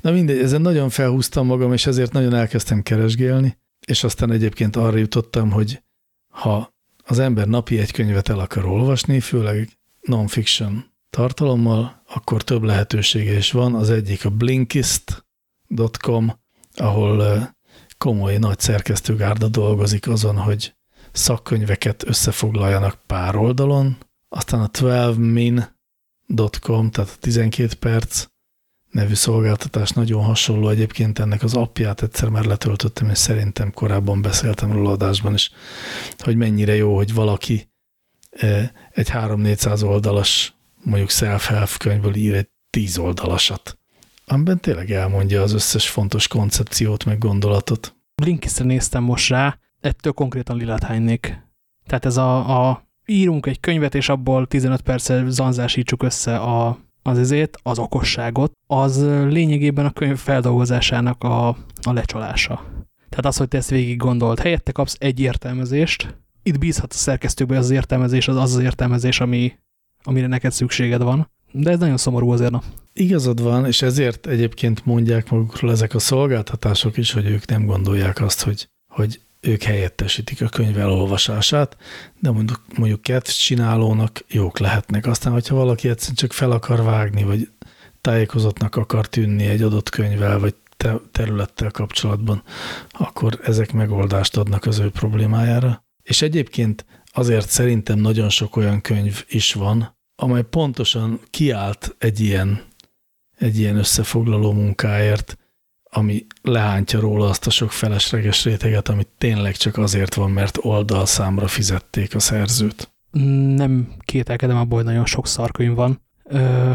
na mindegy, ezen nagyon felhúztam magam, és ezért nagyon elkezdtem keresgélni, és aztán egyébként arra jutottam, hogy ha az ember napi egy könyvet el akar olvasni, főleg non-fiction tartalommal, akkor több lehetősége is van. Az egyik a blinkist.com, ahol komoly nagy szerkesztőgárda dolgozik azon, hogy szakkönyveket összefoglaljanak pár oldalon, aztán a 12min.com, tehát a 12 perc nevű szolgáltatás nagyon hasonló egyébként ennek az appját egyszer már letöltöttem, és szerintem korábban beszéltem róla adásban is, hogy mennyire jó, hogy valaki egy 3-400 oldalas, mondjuk self-help könyvből ír egy 10 oldalasat, amiben tényleg elmondja az összes fontos koncepciót, meg gondolatot. Blinkistre néztem most rá, ettől konkrétan Lilát hánynék. Tehát ez a, a írunk egy könyvet, és abból 15 perccel zanzásítsuk össze a, az ezét, az okosságot, az lényegében a könyv feldolgozásának a, a lecsalása. Tehát az, hogy te ezt végig gondolt, helyette kapsz egy értelmezést, itt bízhat a szerkesztőkbe az értelmezés, az az, az értelmezés, ami, amire neked szükséged van. De ez nagyon szomorú azért. Na. Igazad van, és ezért egyébként mondják magukról ezek a szolgáltatások is, hogy ők nem gondolják azt, hogy, hogy ők helyettesítik a könyv elolvasását, de mondjuk, mondjuk csinálónak jók lehetnek. Aztán, hogyha valaki egyszerűen csak fel akar vágni, vagy tájékozottnak akar tűnni egy adott könyvvel, vagy te területtel kapcsolatban, akkor ezek megoldást adnak az ő problémájára. És egyébként azért szerintem nagyon sok olyan könyv is van, amely pontosan kiállt egy ilyen, egy ilyen összefoglaló munkáért, ami lehántja róla azt a sok felesleges réteget, amit tényleg csak azért van, mert oldalszámra fizették a szerzőt. Nem kételkedem abból, hogy nagyon sok szarkönyv van. Ö,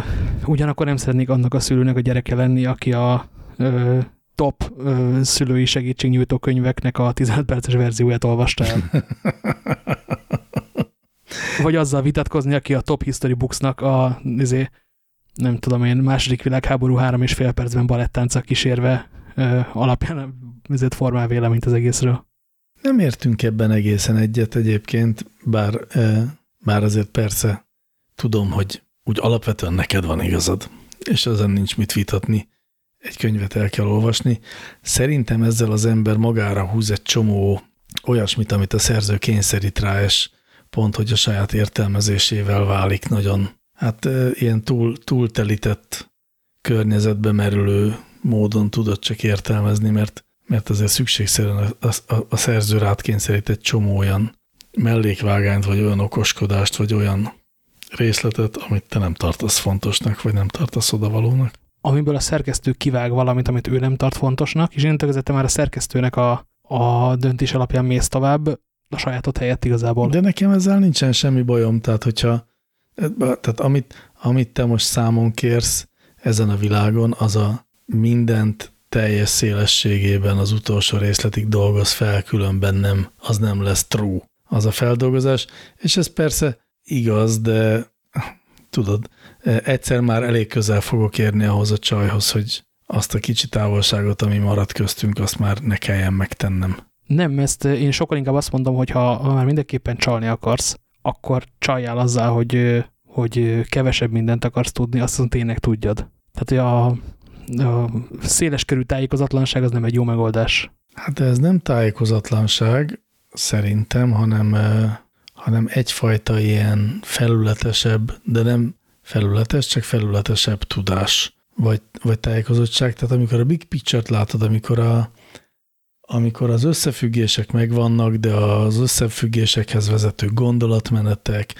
ugyanakkor nem szeretnék annak a szülőnek a gyereke lenni, aki a ö, top ö, szülői segítségnyújtó könyveknek a 15 perces verzióját olvasta el. [LAUGHS] Vagy azzal vitatkozni, aki a Top History Booksnak a izé, nem tudom én, második világháború három és fél percben balettánca kísérve ö, alapján ezért formál véleményt az egészről. Nem értünk ebben egészen egyet egyébként, bár, e, bár azért persze tudom, hogy úgy alapvetően neked van igazad, és ezen nincs mit vitatni egy könyvet el kell olvasni. Szerintem ezzel az ember magára húz egy csomó olyasmit, amit a szerző kényszerít rá, és pont, hogy a saját értelmezésével válik nagyon, hát ilyen túl, túltelített környezetbe merülő módon tudod csak értelmezni, mert, mert azért szükségszerűen a, a, a szerző rád kényszerít egy csomó olyan mellékvágányt, vagy olyan okoskodást, vagy olyan részletet, amit te nem tartasz fontosnak, vagy nem tartasz odavalónak. Amiből a szerkesztő kivág valamit, amit ő nem tart fontosnak, és én között már a szerkesztőnek a, a döntés alapján mész tovább, a sajátot helyett igazából. De nekem ezzel nincsen semmi bajom, tehát hogyha tehát amit, amit te most számon kérsz ezen a világon, az a mindent teljes szélességében az utolsó részletig dolgoz fel, különben nem, az nem lesz true az a feldolgozás, és ez persze igaz, de tudod, egyszer már elég közel fogok érni ahhoz a csajhoz, hogy azt a kicsi távolságot, ami maradt köztünk, azt már ne kelljen megtennem. Nem, ezt én sokkal inkább azt mondom, hogy ha, már mindenképpen csalni akarsz, akkor csaljál azzal, hogy, hogy kevesebb mindent akarsz tudni, azt tényleg tudjad. Tehát, a, a széleskörű tájékozatlanság az nem egy jó megoldás. Hát ez nem tájékozatlanság, szerintem, hanem, hanem egyfajta ilyen felületesebb, de nem felületes, csak felületesebb tudás, vagy, vagy tájékozottság. Tehát amikor a big picture-t látod, amikor, a, amikor az összefüggések megvannak, de az összefüggésekhez vezető gondolatmenetek,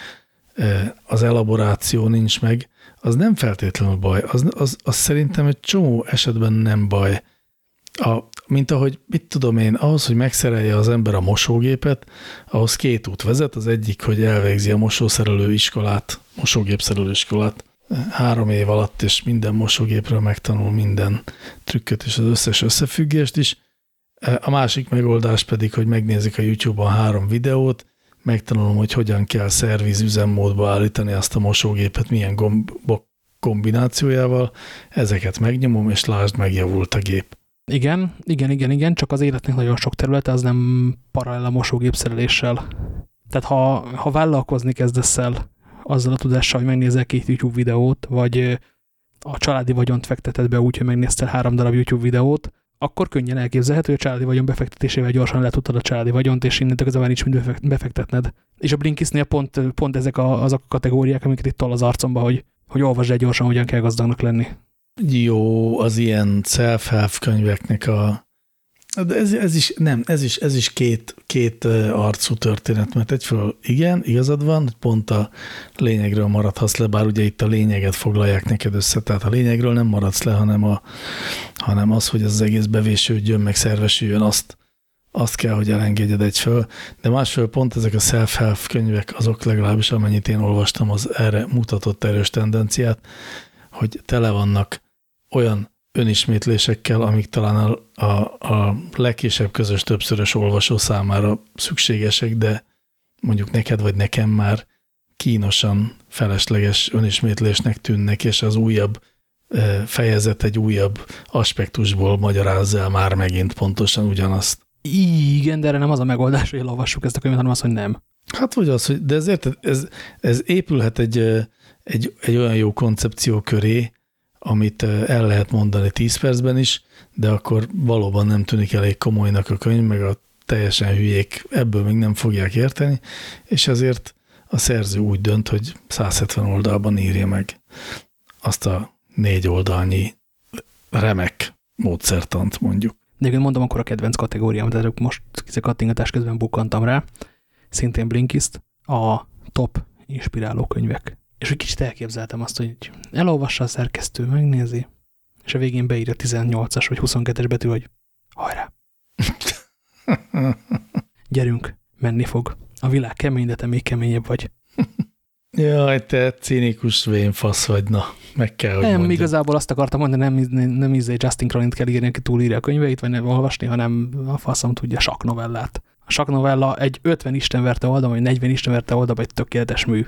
az elaboráció nincs meg, az nem feltétlenül baj. Az, az, az szerintem egy csomó esetben nem baj. A, mint ahogy, mit tudom én, ahhoz, hogy megszerelje az ember a mosógépet, ahhoz két út vezet. Az egyik, hogy elvégzi a mosószerelő iskolát, mosógépszerelő iskolát három év alatt, és minden mosógépről megtanul minden trükköt és az összes összefüggést is. A másik megoldás pedig, hogy megnézik a YouTube-on három videót, megtanulom, hogy hogyan kell szerviz üzemmódba állítani azt a mosógépet, milyen gombok kombinációjával, ezeket megnyomom, és lásd, megjavult a gép. Igen, igen, igen, igen, csak az életnek nagyon sok területe, az nem paralel a mosógépszereléssel. Tehát ha, ha vállalkozni kezdesz el azzal a tudással, hogy megnézel két YouTube videót, vagy a családi vagyont fekteted be úgy, hogy megnéztél három darab YouTube videót, akkor könnyen elképzelhető, hogy a családi vagyon befektetésével gyorsan letudtad a családi vagyont, és innentől kezdve már nincs mind befektetned. És a Blinkisnél pont, pont ezek a, azok a kategóriák, amiket itt tol az arcomba, hogy, hogy olvasd el gyorsan, hogyan kell gazdagnak lenni jó az ilyen self-help könyveknek a de ez, ez, is, nem, ez is, ez is két, két arcú történet, mert egyfelől igen, igazad van, pont a lényegről maradhatsz le, bár ugye itt a lényeget foglalják neked össze, tehát a lényegről nem maradsz le, hanem, a, hanem az, hogy az egész bevésődjön, meg szervesüljön, azt, azt kell, hogy elengedjed egyfelől. De másfelől pont ezek a self-help könyvek, azok legalábbis amennyit én olvastam, az erre mutatott erős tendenciát, hogy tele vannak olyan önismétlésekkel, amik talán a, a, a legkisebb közös többszörös olvasó számára szükségesek, de mondjuk neked vagy nekem már kínosan felesleges önismétlésnek tűnnek, és az újabb fejezet egy újabb aspektusból magyarázza el már megint pontosan ugyanazt. Igen, de erre nem az a megoldás, hogy elolvassuk ezt a könyvet, hanem az, hogy nem. Hát vagy az, hogy, de ezért ez, ez épülhet egy, egy, egy olyan jó koncepció köré, amit el lehet mondani 10 percben is, de akkor valóban nem tűnik elég komolynak a könyv, meg a teljesen hülyék ebből még nem fogják érteni, és ezért a szerző úgy dönt, hogy 170 oldalban írja meg azt a négy oldalnyi remek módszertant mondjuk. De én mondom akkor a kedvenc kategóriám, de most kattingatás közben bukkantam rá, szintén Blinkist, a top inspiráló könyvek. És egy kicsit elképzeltem azt, hogy elolvassa a szerkesztő, megnézi, és a végén beírja 18-as vagy 22-es betű, hogy hajrá. [LAUGHS] Gyerünk, menni fog. A világ kemény, de te még keményebb vagy. [LAUGHS] Jaj, te cínikus fasz vagy, na, meg kell, hogy Nem, mondjam. igazából azt akartam mondani, nem, nem, nem izé Justin Cronint kell írni, aki túlírja a könyveit, vagy nem olvasni, hanem a faszom tudja saknovellát. A saknovella egy 50 istenverte oldal, vagy 40 istenverte oldal, egy tökéletes mű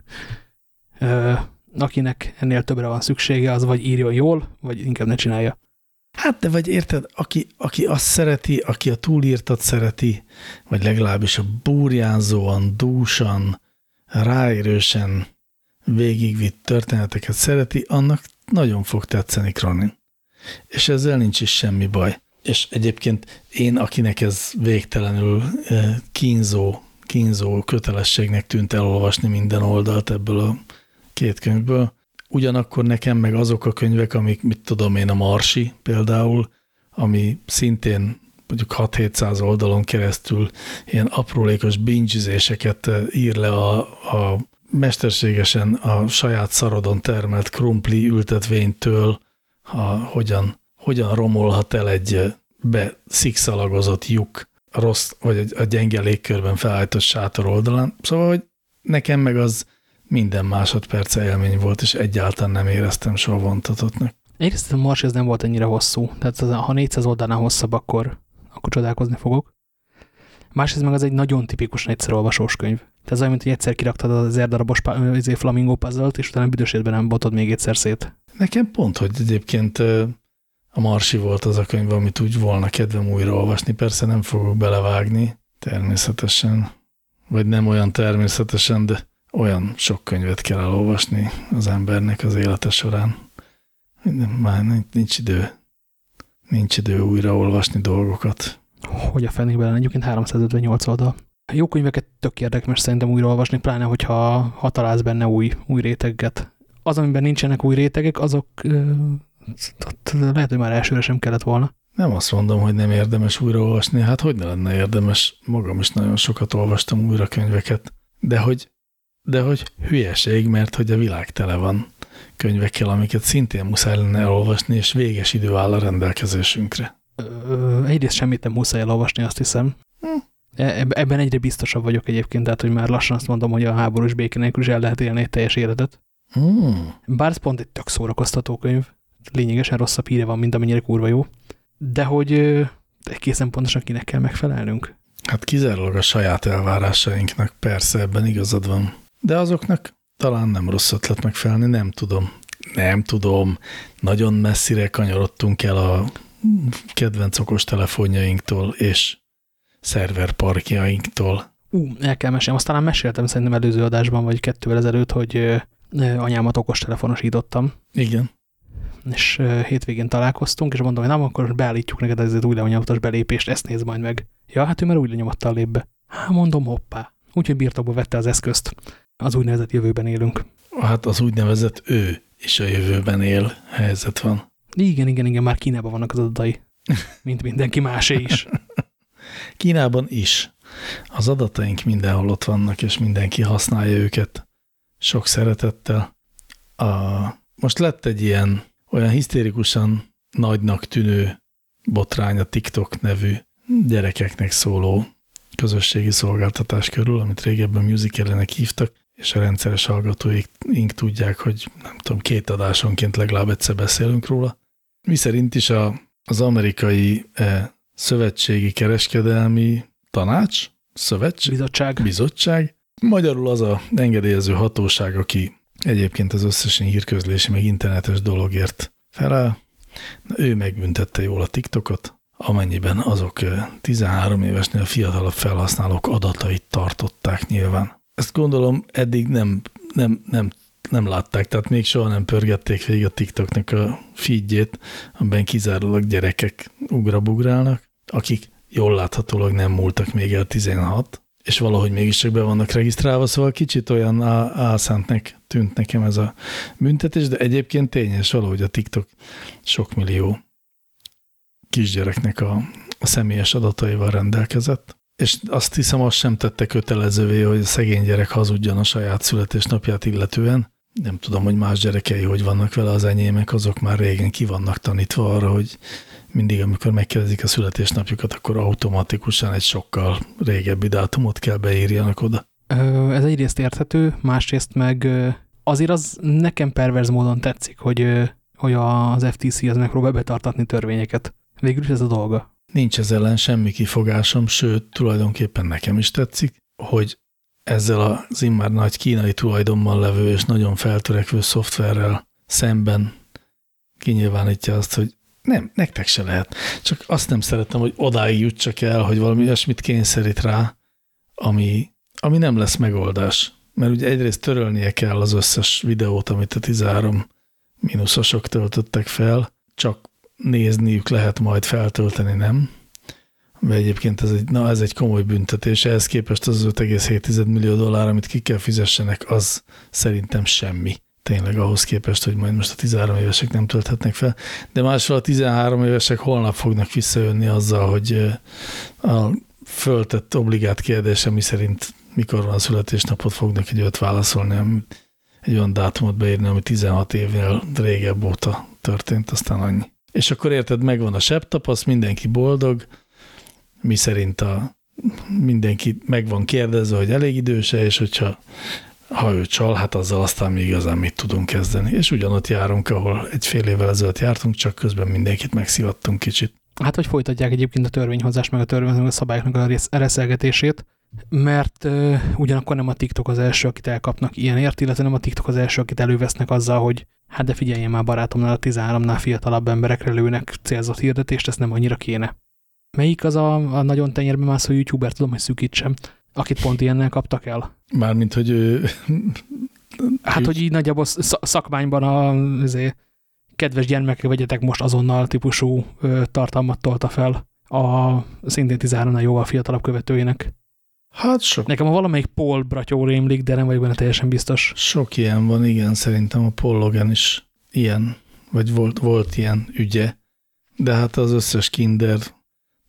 akinek ennél többre van szüksége, az vagy írjon jól, vagy inkább ne csinálja. Hát de vagy érted, aki, aki azt szereti, aki a túlírtat szereti, vagy legalábbis a búrjánzóan, dúsan, ráérősen végigvitt történeteket szereti, annak nagyon fog tetszeni Cronin. És ezzel nincs is semmi baj. És egyébként én, akinek ez végtelenül kínzó kínzó kötelességnek tűnt elolvasni minden oldalt ebből a két könyvből. Ugyanakkor nekem meg azok a könyvek, amik, mit tudom én, a Marsi például, ami szintén mondjuk 6-700 oldalon keresztül ilyen aprólékos bingizéseket ír le a, a mesterségesen a saját szarodon termelt krumpli ültetvénytől, a, hogyan, hogyan romolhat el egy beszikszalagozott lyuk rossz, vagy a gyenge légkörben felállított sátor oldalán. Szóval, hogy nekem meg az minden másodperce élmény volt, és egyáltalán nem éreztem soha vontatottnak. Egyrészt a Mars ez nem volt ennyire hosszú, tehát ha 400 oldalnál hosszabb, akkor, akkor csodálkozni fogok. Másrészt meg az egy nagyon tipikusan egyszer olvasós könyv. Tehát az olyan, mint hogy egyszer kiraktad az erdarabos izé, flamingo puzzle és utána büdösében nem botod még egyszer szét. Nekem pont, hogy egyébként a Marsi volt az a könyv, amit úgy volna kedvem újra olvasni. Persze nem fogok belevágni, természetesen. Vagy nem olyan természetesen, de olyan sok könyvet kell elolvasni az embernek az élete során. Már nincs idő. Nincs idő újra olvasni dolgokat. Hogy a fennékben egyébként 358 oldal. Jó könyveket tök érdemes szerintem újra olvasni, pláne hogyha ha találsz benne új, új réteget. Az, amiben nincsenek új rétegek, azok lehet, hogy már elsőre sem kellett volna. Nem azt mondom, hogy nem érdemes újraolvasni, hát hogy ne lenne érdemes, magam is nagyon sokat olvastam újra könyveket, de hogy, de hogy hülyeség, mert hogy a világ tele van könyvekkel, amiket szintén muszáj lenne elolvasni, és véges idő áll a rendelkezésünkre. Ö, egyrészt semmit nem muszáj elolvasni, azt hiszem. Hm. E, ebben egyre biztosabb vagyok egyébként, tehát hogy már lassan azt mondom, hogy a háborús béke nélkül is el lehet élni egy teljes életet. Hmm. Bár ez pont egy tök szórakoztató könyv lényegesen rosszabb híre van, mint amennyire kurva jó. De hogy egészen pontosan kinek kell megfelelnünk? Hát kizárólag a saját elvárásainknak, persze ebben igazad van. De azoknak talán nem rossz ötlet megfelelni, nem tudom. Nem tudom. Nagyon messzire kanyarodtunk el a kedvenc okos telefonjainktól és szerverparkjainktól. Ú, el kell mesélni. Azt talán meséltem szerintem előző adásban, vagy kettővel ezelőtt, hogy anyámat okostelefonosítottam. Igen és hétvégén találkoztunk, és mondom, hogy nem, akkor beállítjuk neked az új lenyomatos belépést, ezt nézd majd meg. Ja, hát ő már új lenyomattal lép be. Hát mondom, hoppá. Úgyhogy birtokba vette az eszközt. Az úgynevezett jövőben élünk. Hát az úgynevezett ő is a jövőben él helyzet van. Igen, igen, igen, már Kínában vannak az adatai. [LAUGHS] Mint mindenki másé is. Kínában is. Az adataink mindenhol ott vannak, és mindenki használja őket sok szeretettel. A, most lett egy ilyen olyan hisztérikusan nagynak tűnő botrány a TikTok nevű gyerekeknek szóló közösségi szolgáltatás körül, amit régebben musical hívtak, és a rendszeres hallgatóink tudják, hogy nem tudom, két adásonként legalább egyszer beszélünk róla. Mi szerint is a, az amerikai e, szövetségi kereskedelmi tanács, szövetség, bizottság. bizottság, magyarul az a engedélyező hatóság, aki Egyébként az összes hírközlési, meg internetes dologért felel. Ő megbüntette jól a TikTokot, amennyiben azok 13 évesnél fiatalabb felhasználók adatait tartották nyilván. Ezt gondolom eddig nem, nem, nem, nem látták, tehát még soha nem pörgették végig a TikToknak a feedjét, amiben kizárólag gyerekek ugrabugrálnak, akik jól láthatólag nem múltak még el 16, és valahogy mégiscsak be vannak regisztrálva, szóval kicsit olyan álszántnek tűnt nekem ez a büntetés, de egyébként tényes valahogy a TikTok sok millió kisgyereknek a, a személyes adataival rendelkezett. És azt hiszem, azt sem tette kötelezővé, hogy a szegény gyerek hazudjon a saját születésnapját illetően. Nem tudom, hogy más gyerekei hogy vannak vele az enyémek, azok már régen ki vannak tanítva arra, hogy mindig, amikor megkérdezik a születésnapjukat, akkor automatikusan egy sokkal régebbi dátumot kell beírjanak oda. Ez egyrészt érthető, másrészt meg azért az nekem perverz módon tetszik, hogy, hogy az FTC az megpróbál betartatni törvényeket. Végül is ez a dolga. Nincs ez ellen semmi kifogásom, sőt, tulajdonképpen nekem is tetszik, hogy ezzel az immár nagy kínai tulajdonban levő és nagyon feltörekvő szoftverrel szemben kinyilvánítja azt, hogy nem, nektek se lehet. Csak azt nem szeretem, hogy odáig jutsak el, hogy valami olyasmit kényszerít rá, ami, ami nem lesz megoldás. Mert ugye egyrészt törölnie kell az összes videót, amit a 13 mínuszosok töltöttek fel, csak nézniük lehet majd feltölteni, nem? mert egyébként ez egy, na, ez egy komoly büntetés, ehhez képest az 5,7 millió dollár, amit ki kell fizessenek, az szerintem semmi. Tényleg ahhoz képest, hogy majd most a 13 évesek nem tölthetnek fel. De másról a 13 évesek holnap fognak visszajönni azzal, hogy a föltett obligát kérdése, mi szerint mikor van a születésnapot, fognak egy öt válaszolni, egy olyan dátumot beírni, ami 16 évnél régebb óta történt, aztán annyi. És akkor érted, megvan a septapasz, mindenki boldog, mi szerint a mindenki meg van kérdezve, hogy elég időse, és hogyha ha ő csal, hát azzal aztán mi igazán mit tudunk kezdeni. És ugyanott járunk, ahol egy fél évvel ezelőtt jártunk, csak közben mindenkit megszivattunk kicsit. Hát, hogy folytatják egyébként a törvényhozás, meg a törvényhozás a szabályoknak a reszelgetését, mert uh, ugyanakkor nem a TikTok az első, akit elkapnak ilyen ért, illetve nem a TikTok az első, akit elővesznek azzal, hogy hát de figyeljen már barátomnál a 13-nál fiatalabb emberekre lőnek célzott hirdetést, ezt nem annyira kéne. Melyik az a, a nagyon tenyérbe mászó youtuber, tudom, hogy szűkítsem, akit pont ilyennel kaptak el? Mármint, hogy ő... [LAUGHS] Hát, hogy így nagyjából szakmányban a azért, kedves gyermekek, vegyetek most azonnal típusú ö, tartalmat tolta fel a szintén 13 jóval fiatalabb követőjének. Hát sok. Nekem a valamelyik Paul bratyó rémlik, de nem vagyok benne teljesen biztos. Sok ilyen van, igen, szerintem a Paul Logan is ilyen, vagy volt, volt ilyen ügye, de hát az összes kinder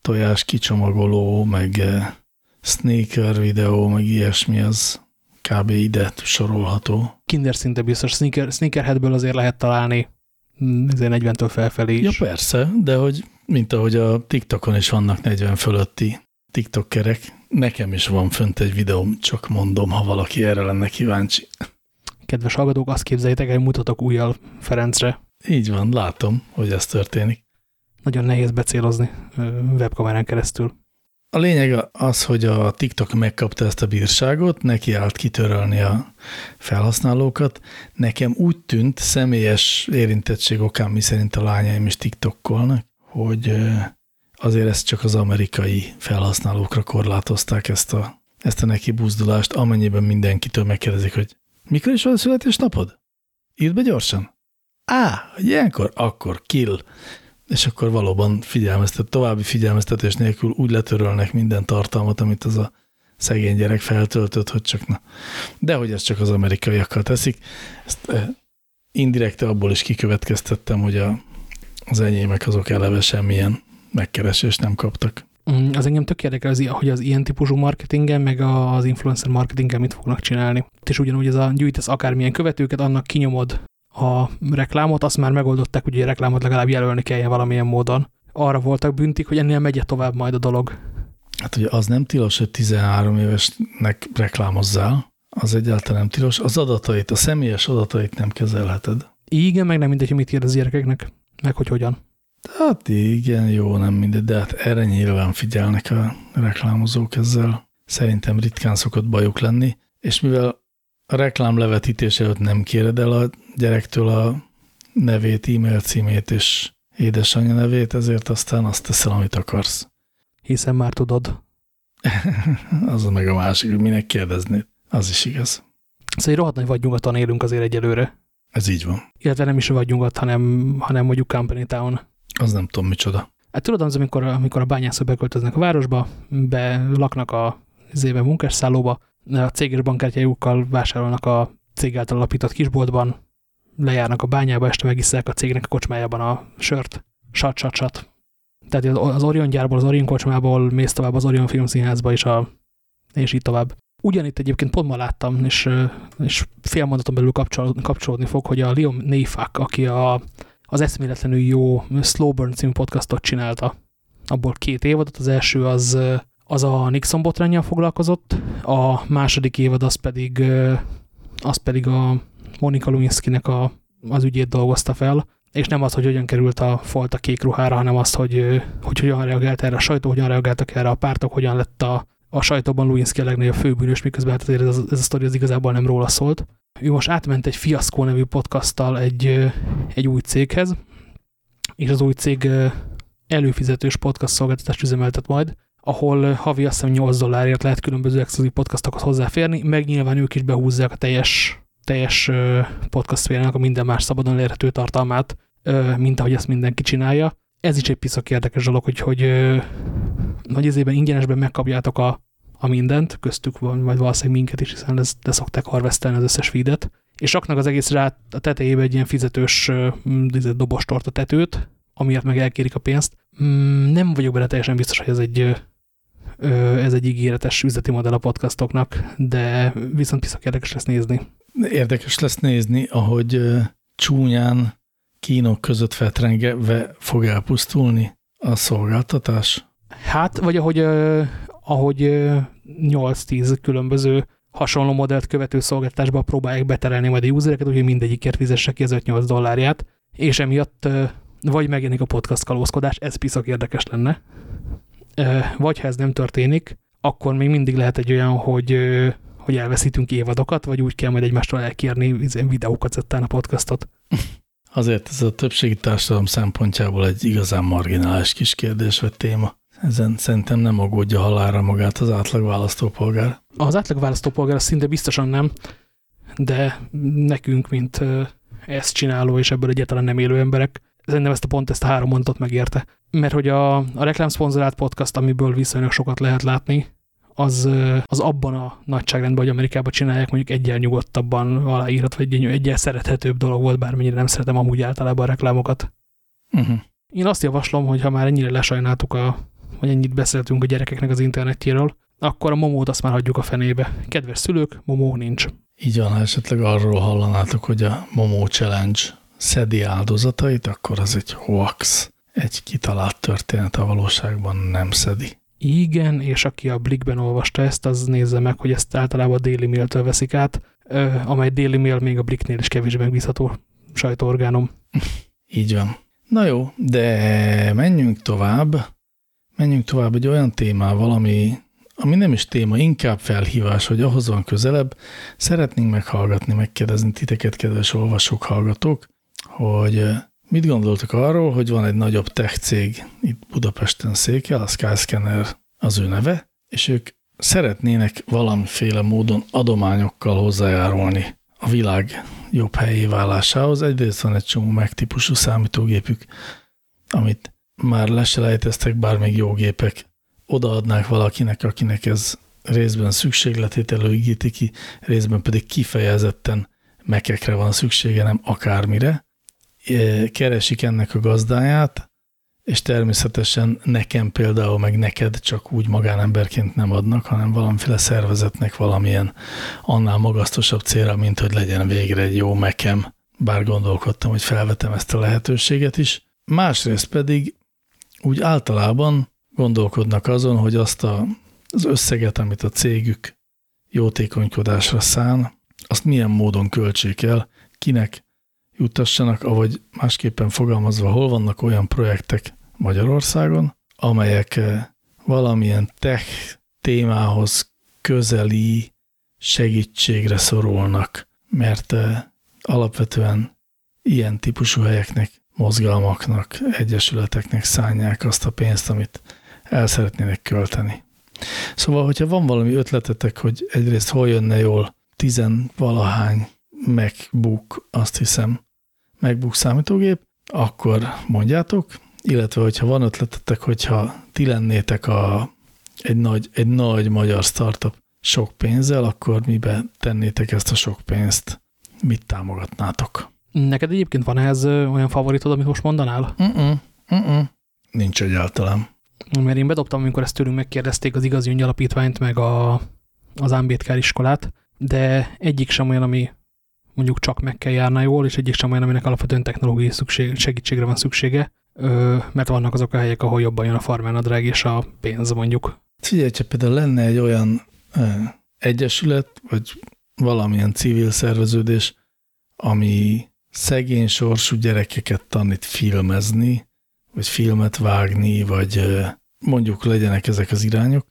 tojás kicsomagoló, meg eh, sneaker videó, meg ilyesmi, az kb. ide sorolható. Kinder szinte biztos, sneaker, sneakerheadből azért lehet találni 40-től mm, felfelé is. Ja persze, de hogy mint ahogy a TikTokon is vannak 40 fölötti TikTokerek, nekem is van fönt egy videóm, csak mondom, ha valaki erre lenne kíváncsi. Kedves hallgatók, azt képzeljétek, hogy mutatok újjal Ferencre. Így van, látom, hogy ez történik nagyon nehéz becélozni webkamerán keresztül. A lényeg az, hogy a TikTok megkapta ezt a bírságot, neki állt kitörölni a felhasználókat. Nekem úgy tűnt személyes érintettség okán, mi szerint a lányaim is TikTokkolnak, hogy azért ezt csak az amerikai felhasználókra korlátozták ezt a, ezt a neki buzdulást, amennyiben mindenkitől megkérdezik, hogy mikor is van a születésnapod? Írd be gyorsan. Á, ilyenkor? Akkor kill és akkor valóban figyelmeztet, további figyelmeztetés nélkül úgy letörölnek minden tartalmat, amit az a szegény gyerek feltöltött, hogy csak na. De hogy ezt csak az amerikaiakkal teszik, ezt eh, indirekte abból is kikövetkeztettem, hogy a, az enyémek azok eleve semmilyen megkeresést nem kaptak. Mm, az engem tök érdekel, az, hogy az ilyen típusú marketingen, meg az influencer marketingen mit fognak csinálni. És ugyanúgy ez a gyűjtesz akármilyen követőket, annak kinyomod a reklámot, azt már megoldották, hogy a reklámot legalább jelölni kelljen valamilyen módon. Arra voltak büntik, hogy ennél megye tovább majd a dolog. Hát ugye az nem tilos, hogy 13 évesnek reklámozzál, az egyáltalán nem tilos. Az adatait, a személyes adatait nem kezelheted. Igen, meg nem mindegy, hogy mit ír az gyerekeknek, meg hogy hogyan. Hát igen, jó, nem mindegy, de hát erre nyilván figyelnek a reklámozók ezzel. Szerintem ritkán szokott bajuk lenni, és mivel a reklám levetítés előtt nem kéred el a gyerektől a nevét, e-mail címét és édesanyja nevét, ezért aztán azt teszel, amit akarsz. Hiszen már tudod. [LAUGHS] az meg a másik, hogy minek kérdezni. Az is igaz. Szóval egy rohadt nagy vagy nyugaton élünk azért egyelőre. Ez így van. Illetve nem is vagy nyugat, hanem, hanem mondjuk Company Town. Az nem tudom micsoda. Hát tudod, az, amikor, amikor a bányászok beköltöznek a városba, be laknak a zébe munkásszállóba, a céges bankkártyájukkal vásárolnak a cég által alapított kisboltban, lejárnak a bányába, este megisszák a cégnek a kocsmájában a sört, sat, sat, sat. Tehát az Orion gyárból, az Orion kocsmából mész tovább az Orion filmszínházba, és, a, és így tovább. Ugyanitt egyébként pont ma láttam, és, és fél mondaton belül kapcsol, kapcsolódni fog, hogy a Liam Neifak, aki a, az eszméletlenül jó Slow Burn című podcastot csinálta, abból két évadot, az első az az a Nixon botrányjal foglalkozott, a második évad az pedig, az pedig a Monika Lewinsky-nek a, az ügyét dolgozta fel, és nem az, hogy hogyan került a folt a kék ruhára, hanem azt, hogy, hogy hogyan reagált erre a sajtó, hogyan reagáltak erre a pártok, hogyan lett a, a sajtóban Lewinsky a legnagyobb főbűnös, miközben hát azért ez, ez a sztori az igazából nem róla szólt. Ő most átment egy Fiaszkó nevű podcasttal egy, egy új céghez, és az új cég előfizetős podcast szolgáltatást üzemeltet majd, ahol havi azt hiszem 8 dollárért lehet különböző exkluzív podcastokhoz hozzáférni, meg nyilván ők is behúzzák a teljes, teljes podcast a minden más szabadon elérhető tartalmát, mint ahogy ezt mindenki csinálja. Ez is egy piszak érdekes dolog, hogy, hogy nagy izében ingyenesben megkapjátok a, a mindent, köztük van, vagy valószínűleg minket is, hiszen lesz, de szokták harvesztelni az összes feedet, és raknak az egész rá a tetejébe egy ilyen fizetős dobostort a tetőt, amiért meg elkérik a pénzt. Mm, nem vagyok benne teljesen biztos, hogy ez egy, ez egy ígéretes üzleti modell a podcastoknak, de viszont piszak érdekes lesz nézni. Érdekes lesz nézni, ahogy csúnyán kínok között fetrengve fog elpusztulni a szolgáltatás. Hát, vagy ahogy, ahogy 8-10 különböző hasonló modellt követő szolgáltatásba próbálják beterelni majd a usereket, úgyhogy mindegyikért fizesse ki az 5-8 dollárját, és emiatt vagy megjelenik a podcast kalózkodás, ez piszak érdekes lenne, vagy ha ez nem történik, akkor még mindig lehet egy olyan, hogy, hogy elveszítünk évadokat, vagy úgy kell majd egymástól elkérni videókazettán a podcastot. Azért ez a többségi társadalom szempontjából egy igazán marginális kis kérdés vagy téma. Ezen szerintem nem aggódja halára magát az átlag választópolgár. Az átlag választópolgár szinte biztosan nem, de nekünk, mint ezt csináló és ebből egyáltalán nem élő emberek, szerintem ezt a pont, ezt a három mondatot megérte. Mert hogy a, a reklámszponzorált podcast, amiből viszonylag sokat lehet látni, az, az abban a nagyságrendben, hogy Amerikában csinálják, mondjuk egyel nyugodtabban aláírat, vagy egyel szerethetőbb dolog volt, bármennyire nem szeretem amúgy általában a reklámokat. Uh mhm. -huh. Én azt javaslom, hogy ha már ennyire lesajnáltuk, a, vagy ennyit beszéltünk a gyerekeknek az internetjéről, akkor a momót azt már hagyjuk a fenébe. Kedves szülők, momó nincs. Így van, ha esetleg arról hallanátok, hogy a Momó Challenge szedi áldozatait, akkor az egy hoax. Egy kitalált történet a valóságban nem szedi. Igen, és aki a Blickben olvasta ezt, az nézze meg, hogy ezt általában a Daily Mail-től veszik át, amely Daily Mail még a Blicknél is kevésbé megbízható sajtóorgánom. Így van. Na jó, de menjünk tovább. Menjünk tovább egy olyan témával, ami, ami nem is téma, inkább felhívás, hogy ahhoz van közelebb. Szeretnénk meghallgatni, megkérdezni titeket, kedves olvasók, hallgatók, hogy Mit gondoltak arról, hogy van egy nagyobb tech cég itt Budapesten székel, a Skyscanner az ő neve, és ők szeretnének valamiféle módon adományokkal hozzájárulni a világ jobb helyé válásához. Egyrészt van egy csomó megtípusú számítógépük, amit már leselejteztek, bár még jó gépek. Odaadnák valakinek, akinek ez részben szükségletét előígíti ki, részben pedig kifejezetten mekekre van szüksége, nem akármire. Keresik ennek a gazdáját, és természetesen nekem például, meg neked csak úgy magánemberként nem adnak, hanem valamiféle szervezetnek valamilyen annál magasztosabb célra, mint hogy legyen végre egy jó mekem, bár gondolkodtam, hogy felvetem ezt a lehetőséget is. Másrészt pedig úgy általában gondolkodnak azon, hogy azt a, az összeget, amit a cégük jótékonykodásra szán, azt milyen módon költsék el, kinek juttassanak, avagy másképpen fogalmazva, hol vannak olyan projektek Magyarországon, amelyek eh, valamilyen tech témához közeli segítségre szorulnak, mert eh, alapvetően ilyen típusú helyeknek, mozgalmaknak, egyesületeknek szánják azt a pénzt, amit el szeretnének költeni. Szóval, hogyha van valami ötletetek, hogy egyrészt hol jönne jól tizenvalahány MacBook, azt hiszem, MacBook számítógép, akkor mondjátok, illetve hogyha van ötletetek, hogyha ti lennétek a, egy, nagy, egy nagy magyar startup sok pénzzel, akkor mibe tennétek ezt a sok pénzt? Mit támogatnátok? Neked egyébként van ez olyan favoritod, amit most mondanál? Uh -uh, uh -uh. Nincs egyáltalán. Mert én bedobtam, amikor ezt tőlünk megkérdezték az igazi alapítványt, meg a, az Ámbétkár iskolát, de egyik sem olyan, ami mondjuk csak meg kell járna jól, és egyik sem olyan, aminek alapvetően technológiai szükség, segítségre van szüksége, ö, mert vannak azok a helyek, ahol jobban jön a farmánadrág és a pénz mondjuk. Figyelj, csak például lenne egy olyan ö, egyesület, vagy valamilyen civil szerveződés, ami szegény sorsú gyerekeket tanít filmezni, vagy filmet vágni, vagy mondjuk legyenek ezek az irányok,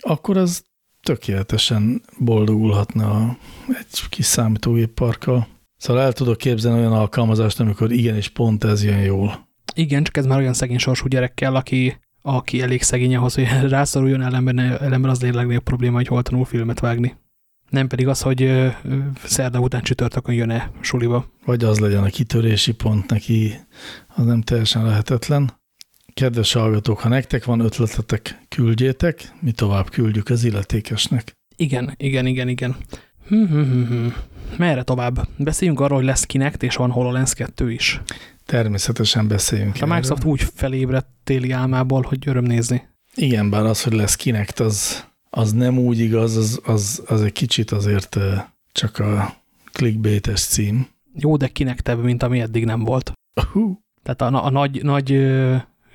akkor az tökéletesen boldogulhatna egy kis számítógép parkkal. Szóval el tudok képzelni olyan alkalmazást, amikor igenis pont ez jön jól. Igen, csak ez már olyan szegény sorsú gyerekkel, aki, aki elég szegény ahhoz, hogy [LAUGHS] rászoruljon, ellenben, ellenben az a legnagyobb probléma, hogy hol tanul filmet vágni. Nem pedig az, hogy szerda után csütörtökön jön-e suliba. Vagy az legyen a kitörési pont neki, az nem teljesen lehetetlen. kedves hallgatók, ha nektek van ötletetek, küldjétek, mi tovább küldjük az illetékesnek. Igen, igen, igen, igen. Hm, hm, hm, hm. Merre tovább? Beszéljünk arról, hogy lesz Kinect, és van HoloLens 2 is. Természetesen beszéljünk. A Microsoft úgy felébredt téli álmából, hogy öröm nézni. Igen, bár az, hogy lesz Kinect, az, az nem úgy igaz, az, az, az egy kicsit azért csak a clickbaites cím. Jó, de Kinectebb, mint ami eddig nem volt. Uh -huh. Tehát a, a nagy, nagy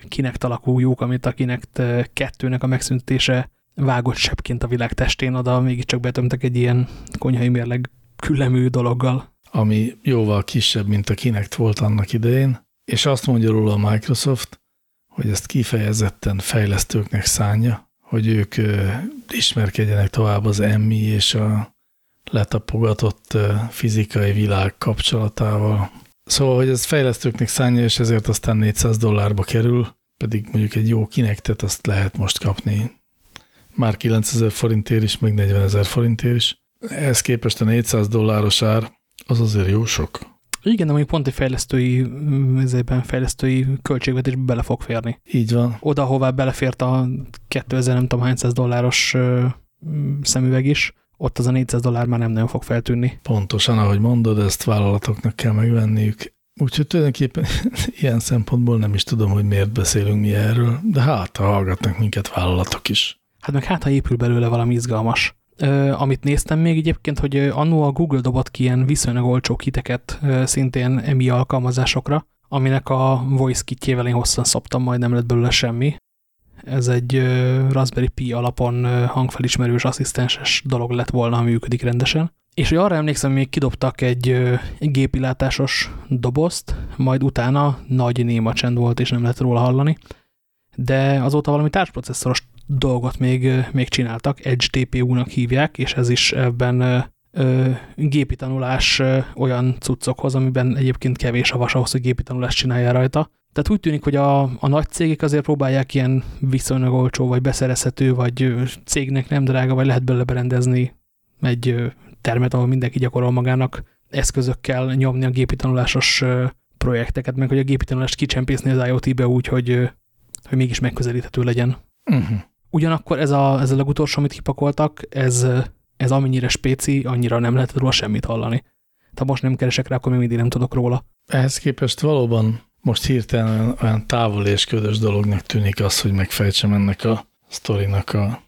Kinect alakú lyuk, amit a Kinect kettőnek a megszüntése vágott sebként a világ testén, oda mégiscsak betömtek egy ilyen konyhai mérleg küllemű dologgal. Ami jóval kisebb, mint a Kinect volt annak idején, és azt mondja róla a Microsoft, hogy ezt kifejezetten fejlesztőknek szánja, hogy ők ismerkedjenek tovább az emmi és a letapogatott fizikai világ kapcsolatával. Szóval, hogy ez fejlesztőknek szánja, és ezért aztán 400 dollárba kerül, pedig mondjuk egy jó kinektet azt lehet most kapni már 9000 forintért is, meg 40 ezer forintért is. Ehhez képest a 400 dolláros ár az azért jó sok. Igen, de mondjuk pont egy fejlesztői, ezében fejlesztői költségvetésbe bele fog férni. Így van. Oda, hová belefért a 2000 nem tudom hány dolláros szemüveg is, ott az a 400 dollár már nem nagyon fog feltűnni. Pontosan, ahogy mondod, ezt vállalatoknak kell megvenniük. Úgyhogy tulajdonképpen [LAUGHS] ilyen szempontból nem is tudom, hogy miért beszélünk mi erről, de hát, ha hallgatnak minket vállalatok is. Hát meg hát, ha épül belőle valami izgalmas. Amit néztem még egyébként, hogy annó a Google dobott ki ilyen viszonylag olcsó kiteket szintén EMI alkalmazásokra, aminek a voice kitjével én hosszan szoptam, majd nem lett belőle semmi. Ez egy Raspberry Pi alapon hangfelismerős asszisztenses dolog lett volna, ha működik rendesen. És hogy arra emlékszem, még kidobtak egy, egy gépilátásos dobozt, majd utána nagy néma csend volt, és nem lehet róla hallani. De azóta valami társprocesszoros dolgot még, még csináltak, Edge TPU-nak hívják, és ez is ebben ö, gépi tanulás ö, olyan cuccokhoz, amiben egyébként kevés a vas ahhoz, hogy gépi tanulást csinálja rajta. Tehát úgy tűnik, hogy a, a nagy cégek azért próbálják ilyen viszonylag olcsó, vagy beszerezhető, vagy cégnek nem drága, vagy lehet belőle berendezni egy termet, ahol mindenki gyakorol magának eszközökkel nyomni a gépi tanulásos projekteket, meg hogy a gépi tanulást kicsempészni az IoT-be úgy, hogy, hogy mégis megközelíthető legyen. Uh mhm. -huh. Ugyanakkor ez a, ez a legutolsó, amit kipakoltak, ez, ez amennyire spéci, annyira nem lehet róla semmit hallani. Ha most nem keresek rá, akkor még mindig nem tudok róla. Ehhez képest valóban most hirtelen olyan távol és ködös dolognak tűnik az, hogy megfejtsem ennek a sztorinak a,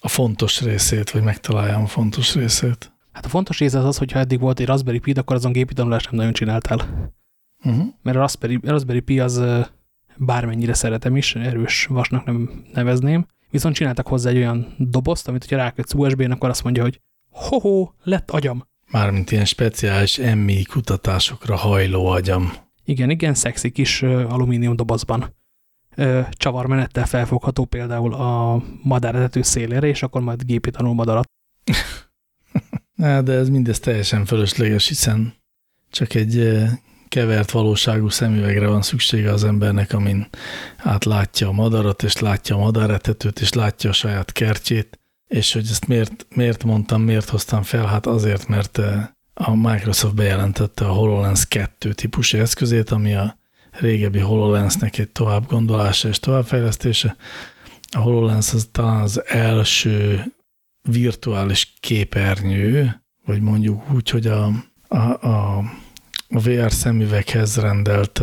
a fontos részét, vagy megtaláljam a fontos részét. Hát a fontos része az az, hogy ha eddig volt egy Raspberry Pi, akkor azon gépi tanulást nem nagyon csináltál. Uh -huh. Mert a Raspberry, a Raspberry Pi az bármennyire szeretem is, erős vasnak nem nevezném, viszont csináltak hozzá egy olyan dobozt, amit ha rákötsz USB-n, akkor azt mondja, hogy ho-ho, lett agyam. Mármint ilyen speciális emmi kutatásokra hajló agyam. Igen, igen, szexi kis alumínium dobozban. Csavarmenettel felfogható például a madáretető szélére, és akkor majd gépi tanul madarat. [LAUGHS] de ez mindez teljesen fölösleges, hiszen csak egy kevert valóságú szemüvegre van szüksége az embernek, amin átlátja a madarat, és látja a madaretetőt, és látja a saját kertjét, és hogy ezt miért, miért mondtam, miért hoztam fel? Hát azért, mert eh, a Microsoft bejelentette a HoloLens 2 típusú eszközét, ami a régebbi HoloLensnek egy tovább gondolása és továbbfejlesztése. A HoloLens az talán az első virtuális képernyő, vagy mondjuk úgy, hogy a, a, a a VR szemüveghez rendelt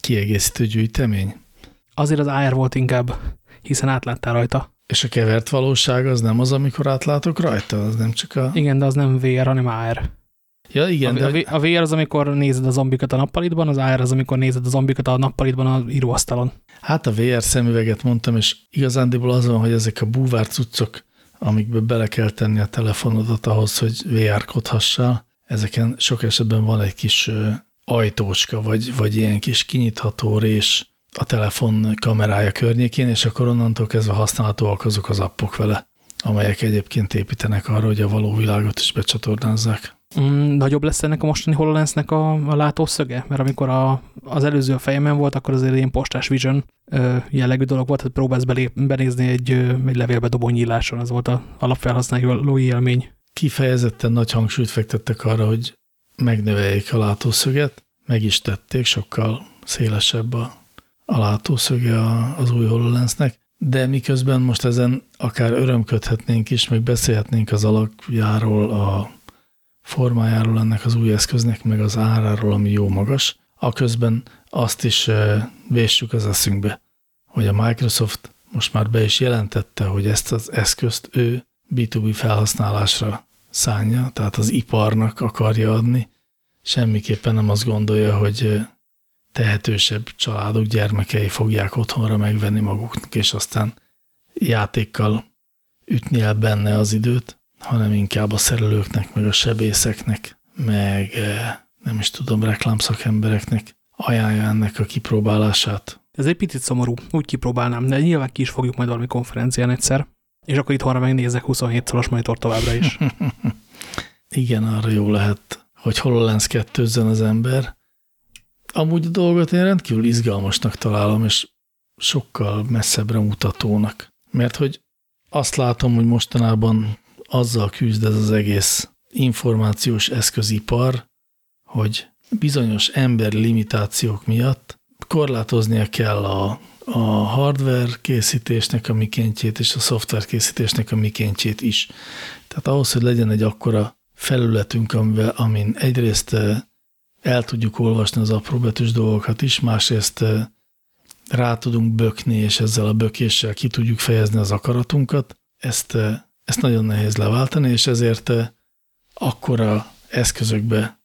kiegészítő gyűjtemény? Azért az AR volt inkább, hiszen átláttál rajta. És a kevert valóság az nem az, amikor átlátok rajta? Az nem csak a... Igen, de az nem VR, hanem AR. Ja, igen. A, de... a VR az, amikor nézed a zombikat a nappalitban, az AR az, amikor nézed a zombikat a nappalitban a íróasztalon. Hát a VR szemüveget mondtam, és igazándiból az van, hogy ezek a búvár cuccok, amikbe bele kell tenni a telefonodat ahhoz, hogy VR-kodhassál, ezeken sok esetben van egy kis ajtócska, vagy, vagy ilyen kis kinyitható rés a telefon kamerája környékén, és akkor onnantól kezdve használhatóak azok az appok vele, amelyek egyébként építenek arra, hogy a való világot is becsatornázzák. Mm, nagyobb lesz ennek a mostani HoloLensnek a, a látószöge? Mert amikor a, az előző a fejemen volt, akkor azért ilyen postás vision ö, jellegű dolog volt, hogy próbálsz belé, benézni egy, egy levélbe dobó nyíláson, az volt a alapfelhasználói élmény kifejezetten nagy hangsúlyt fektettek arra, hogy megnöveljék a látószöget, meg is tették, sokkal szélesebb a, a látószöge az új HoloLensnek, de miközben most ezen akár örömködhetnénk is, meg beszélhetnénk az alakjáról, a formájáról ennek az új eszköznek, meg az áráról, ami jó magas, aközben azt is véssük az eszünkbe, hogy a Microsoft most már be is jelentette, hogy ezt az eszközt ő B2B felhasználásra szánja, tehát az iparnak akarja adni. Semmiképpen nem azt gondolja, hogy tehetősebb családok gyermekei fogják otthonra megvenni maguknak, és aztán játékkal ütni el benne az időt, hanem inkább a szerelőknek, meg a sebészeknek, meg nem is tudom, reklámszakembereknek ajánlja ennek a kipróbálását. Ez egy picit szomorú, úgy kipróbálnám, de nyilván ki is fogjuk majd valami konferencián egyszer, és akkor itthonra megnézek 27 szoros monitor továbbra is. [LAUGHS] Igen, arra jó lehet, hogy HoloLens 2 az ember. Amúgy a dolgot én rendkívül izgalmasnak találom, és sokkal messzebbre mutatónak. Mert hogy azt látom, hogy mostanában azzal küzd ez az egész információs eszközipar, hogy bizonyos ember limitációk miatt korlátoznia kell a, a hardware készítésnek a mikéntjét és a szoftver készítésnek a mikéntjét is. Tehát ahhoz, hogy legyen egy akkora felületünk, amivel, amin egyrészt eh, el tudjuk olvasni az apróbetűs dolgokat is, másrészt eh, rá tudunk bökni, és ezzel a bökéssel ki tudjuk fejezni az akaratunkat, ezt, eh, ezt nagyon nehéz leváltani, és ezért akkora eszközökbe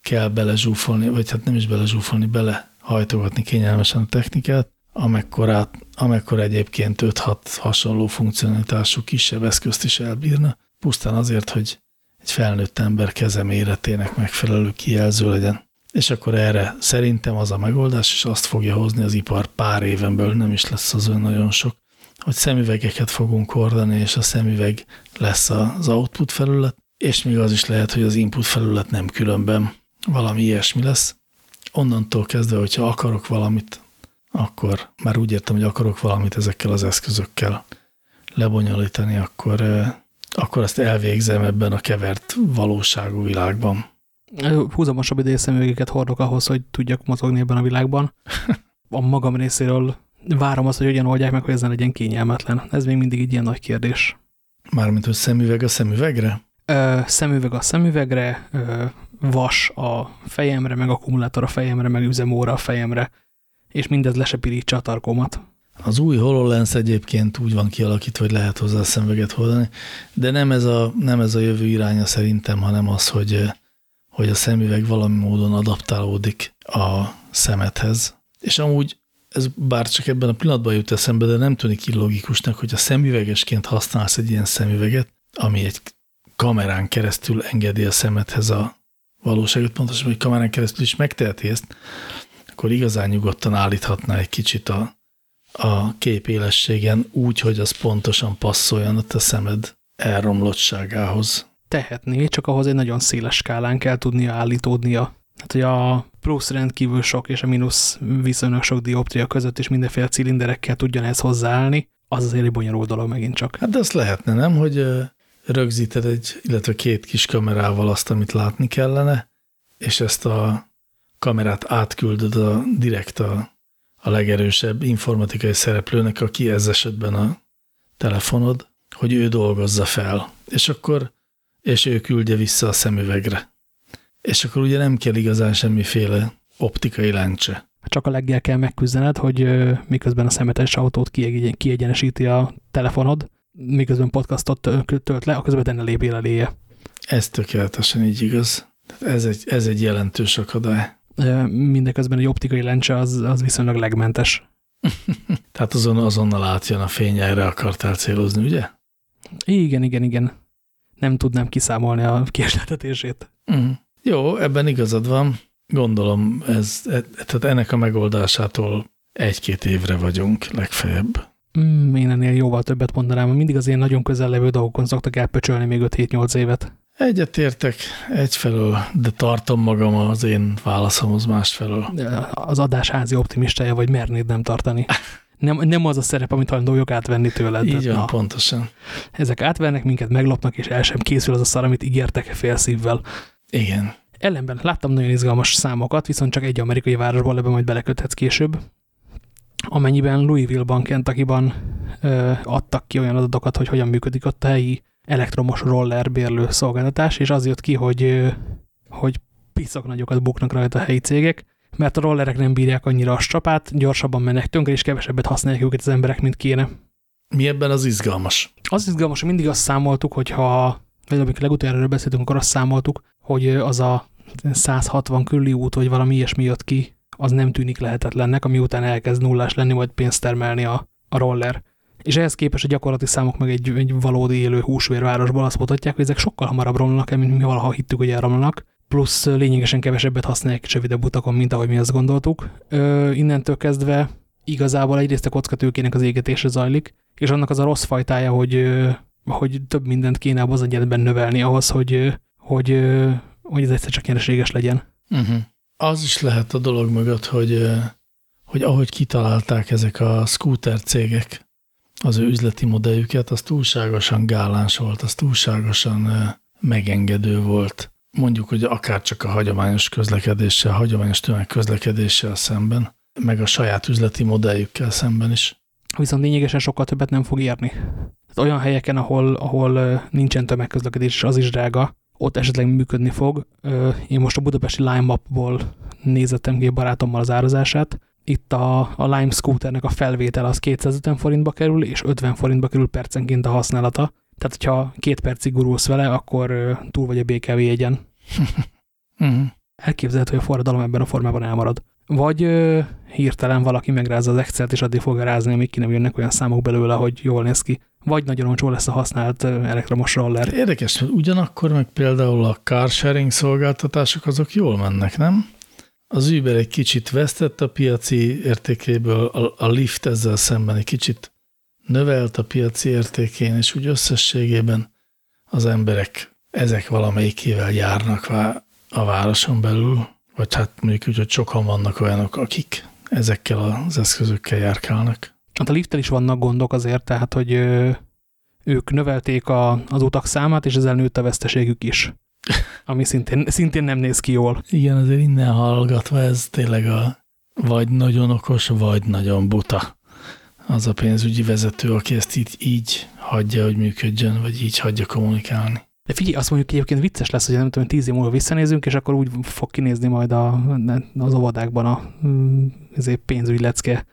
kell belezsúfolni, vagy hát nem is belezsúfolni, bele hajtogatni kényelmesen a technikát, amekkorát, amekkor egyébként 5-6 hasonló funkcionalitású kisebb eszközt is elbírna, pusztán azért, hogy egy felnőtt ember keze méretének megfelelő kijelző legyen. És akkor erre szerintem az a megoldás, és azt fogja hozni az ipar pár éven belül, nem is lesz az olyan nagyon sok, hogy szemüvegeket fogunk hordani, és a szemüveg lesz az output felület, és még az is lehet, hogy az input felület nem különben valami ilyesmi lesz. Onnantól kezdve, hogyha akarok valamit, akkor már úgy értem, hogy akarok valamit ezekkel az eszközökkel lebonyolítani, akkor, akkor ezt elvégzem ebben a kevert valóságú világban. Húzamosabb ideje szemüvegeket hordok ahhoz, hogy tudjak mozogni ebben a világban. [LAUGHS] A magam részéről várom azt, hogy hogyan oldják meg, hogy ez ne legyen kényelmetlen. Ez még mindig egy ilyen nagy kérdés. Mármint, hogy szemüveg a szemüvegre? Ö, szemüveg a szemüvegre, ö, vas a fejemre, meg akkumulátor a fejemre, meg üzemóra a fejemre, és mindez lesepirítsa a tarkómat. Az új HoloLens egyébként úgy van kialakítva, hogy lehet hozzá szemüveget hordani, de nem ez, a, nem ez a jövő iránya szerintem, hanem az, hogy, hogy a szemüveg valami módon adaptálódik a szemethez. És amúgy ez bár csak ebben a pillanatban jut eszembe, de nem tűnik illogikusnak, hogy a szemüvegesként használsz egy ilyen szemüveget, ami egy kamerán keresztül engedi a szemethez a valóságot, pontosan, hogy kamerán keresztül is megteheti ezt, akkor igazán nyugodtan állíthatná egy kicsit a, a képélességen úgy, hogy az pontosan passzoljon a te szemed elromlottságához. Tehetné, csak ahhoz egy nagyon széles skálán kell tudnia állítódnia. Hát, hogy a plusz rendkívül sok és a mínusz viszonylag sok dioptria között is mindenféle cilinderekkel tudjon ezt hozzáállni, az azért egy bonyolult dolog megint csak. Hát de azt lehetne, nem, hogy rögzíted egy, illetve két kis kamerával azt, amit látni kellene, és ezt a kamerát átküldöd a, direkt a, a legerősebb informatikai szereplőnek, aki ez esetben a telefonod, hogy ő dolgozza fel, és akkor, és ő küldje vissza a szemüvegre. És akkor ugye nem kell igazán semmiféle optikai lencse. Csak a leggel kell megküzdened, hogy miközben a szemetes autót kiegyenesíti a telefonod, miközben podcastot tölt le, akkor benne lépél eléje. Ez tökéletesen így igaz. Ez egy, ez egy jelentős akadály. Mindeközben egy optikai lencse az, az viszonylag legmentes. [LAUGHS] Tehát azon, azonnal átjön a fény, erre akartál célozni, ugye? Igen, igen, igen. Nem tudnám kiszámolni a késletetését. Mm. Jó, ebben igazad van. Gondolom, ez, e, tehát ennek a megoldásától egy-két évre vagyunk legfeljebb. Mm, én ennél jóval többet mondanám, mindig az ilyen nagyon közel levő dolgokon szoktak elpöcsölni még 5-7-8 évet. Egyetértek egyfelől, de tartom magam az én válaszomhoz másfelől. Az adásházi optimistája vagy mernéd nem tartani. Nem, nem az a szerep, amit hajlandó átvenni tőled. Így van, na, pontosan. Ezek átvennek minket, meglopnak, és el sem készül az a szar, amit ígértek fél szívvel. Igen. Ellenben láttam nagyon izgalmas számokat, viszont csak egy amerikai városból ebben majd beleköthetsz később. amennyiben Louisville-ban, Kentucky-ban adtak ki olyan adatokat, hogy hogyan működik ott a helyi elektromos roller bérlő szolgáltatás, és az jött ki, hogy, hogy piszok nagyokat buknak rajta a helyi cégek, mert a rollerek nem bírják annyira a strapát, gyorsabban mennek tönkre, és kevesebbet használják őket az emberek, mint kéne. Mi ebben az izgalmas? Az izgalmas, hogy mindig azt számoltuk, hogyha, vagy amikor legutoljára beszéltünk, akkor azt számoltuk, hogy az a 160 körüli út, vagy valami ilyesmi jött ki, az nem tűnik lehetetlennek, ami után elkezd nullás lenni, majd pénzt termelni a, a roller. És ehhez képest a gyakorlati számok meg egy, egy valódi élő húsvérvárosból azt mutatják, hogy ezek sokkal hamarabb romlanak el, mint mi valaha hittük, hogy elromlanak, plusz lényegesen kevesebbet használják csövidebb utakon, mint ahogy mi azt gondoltuk. Ö, innentől kezdve igazából egyrészt a kockatőkének az égetése zajlik, és annak az a rossz fajtája, hogy, hogy több mindent kéne az egyetben növelni ahhoz, hogy, hogy, hogy ez egyszer csak nyereséges legyen. Uh mhm. -huh. Az is lehet a dolog mögött, hogy, hogy ahogy kitalálták ezek a scooter cégek az ő üzleti modelljüket, az túlságosan gáláns volt, az túlságosan megengedő volt. Mondjuk, hogy akár csak a hagyományos közlekedéssel, a hagyományos tömegközlekedéssel szemben, meg a saját üzleti modelljükkel szemben is. Viszont lényegesen sokkal többet nem fog érni. Tehát olyan helyeken, ahol, ahol nincsen tömegközlekedés, és az is drága, ott esetleg működni fog. Én most a budapesti Lime Mapból nézettem ki barátommal az árazását. Itt a, a Lime Scooternek a felvétel az 250 forintba kerül, és 50 forintba kerül percenként a használata. Tehát, hogyha két percig gurulsz vele, akkor túl vagy a BKV jegyen. [LAUGHS] Mhm. Elképzelhető, hogy a forradalom ebben a formában elmarad. Vagy ö, hirtelen valaki megrázza az Excel-t, és addig fogja rázni, amíg ki nem jönnek olyan számok belőle, hogy jól néz ki vagy nagyon olcsó lesz a használt elektromos roller. Érdekes, hogy ugyanakkor meg például a car sharing szolgáltatások azok jól mennek, nem? Az Uber egy kicsit vesztett a piaci értékéből, a, a Lyft ezzel szemben egy kicsit növelt a piaci értékén, és úgy összességében az emberek ezek valamelyikével járnak a városon belül, vagy hát mondjuk úgy, hogy sokan vannak olyanok, akik ezekkel az eszközökkel járkálnak. Hát a lifttel is vannak gondok azért, tehát, hogy ők növelték a, az utak számát, és ezzel nőtt a veszteségük is. Ami szintén, szintén nem néz ki jól. Igen, azért innen hallgatva ez tényleg a vagy nagyon okos, vagy nagyon buta. Az a pénzügyi vezető, aki ezt így, így hagyja, hogy működjön, vagy így hagyja kommunikálni. De figyelj, azt mondjuk egyébként vicces lesz, hogy nem tudom, tíz év múlva visszanézünk, és akkor úgy fog kinézni majd a, az óvodákban a, a pénzügyi lecke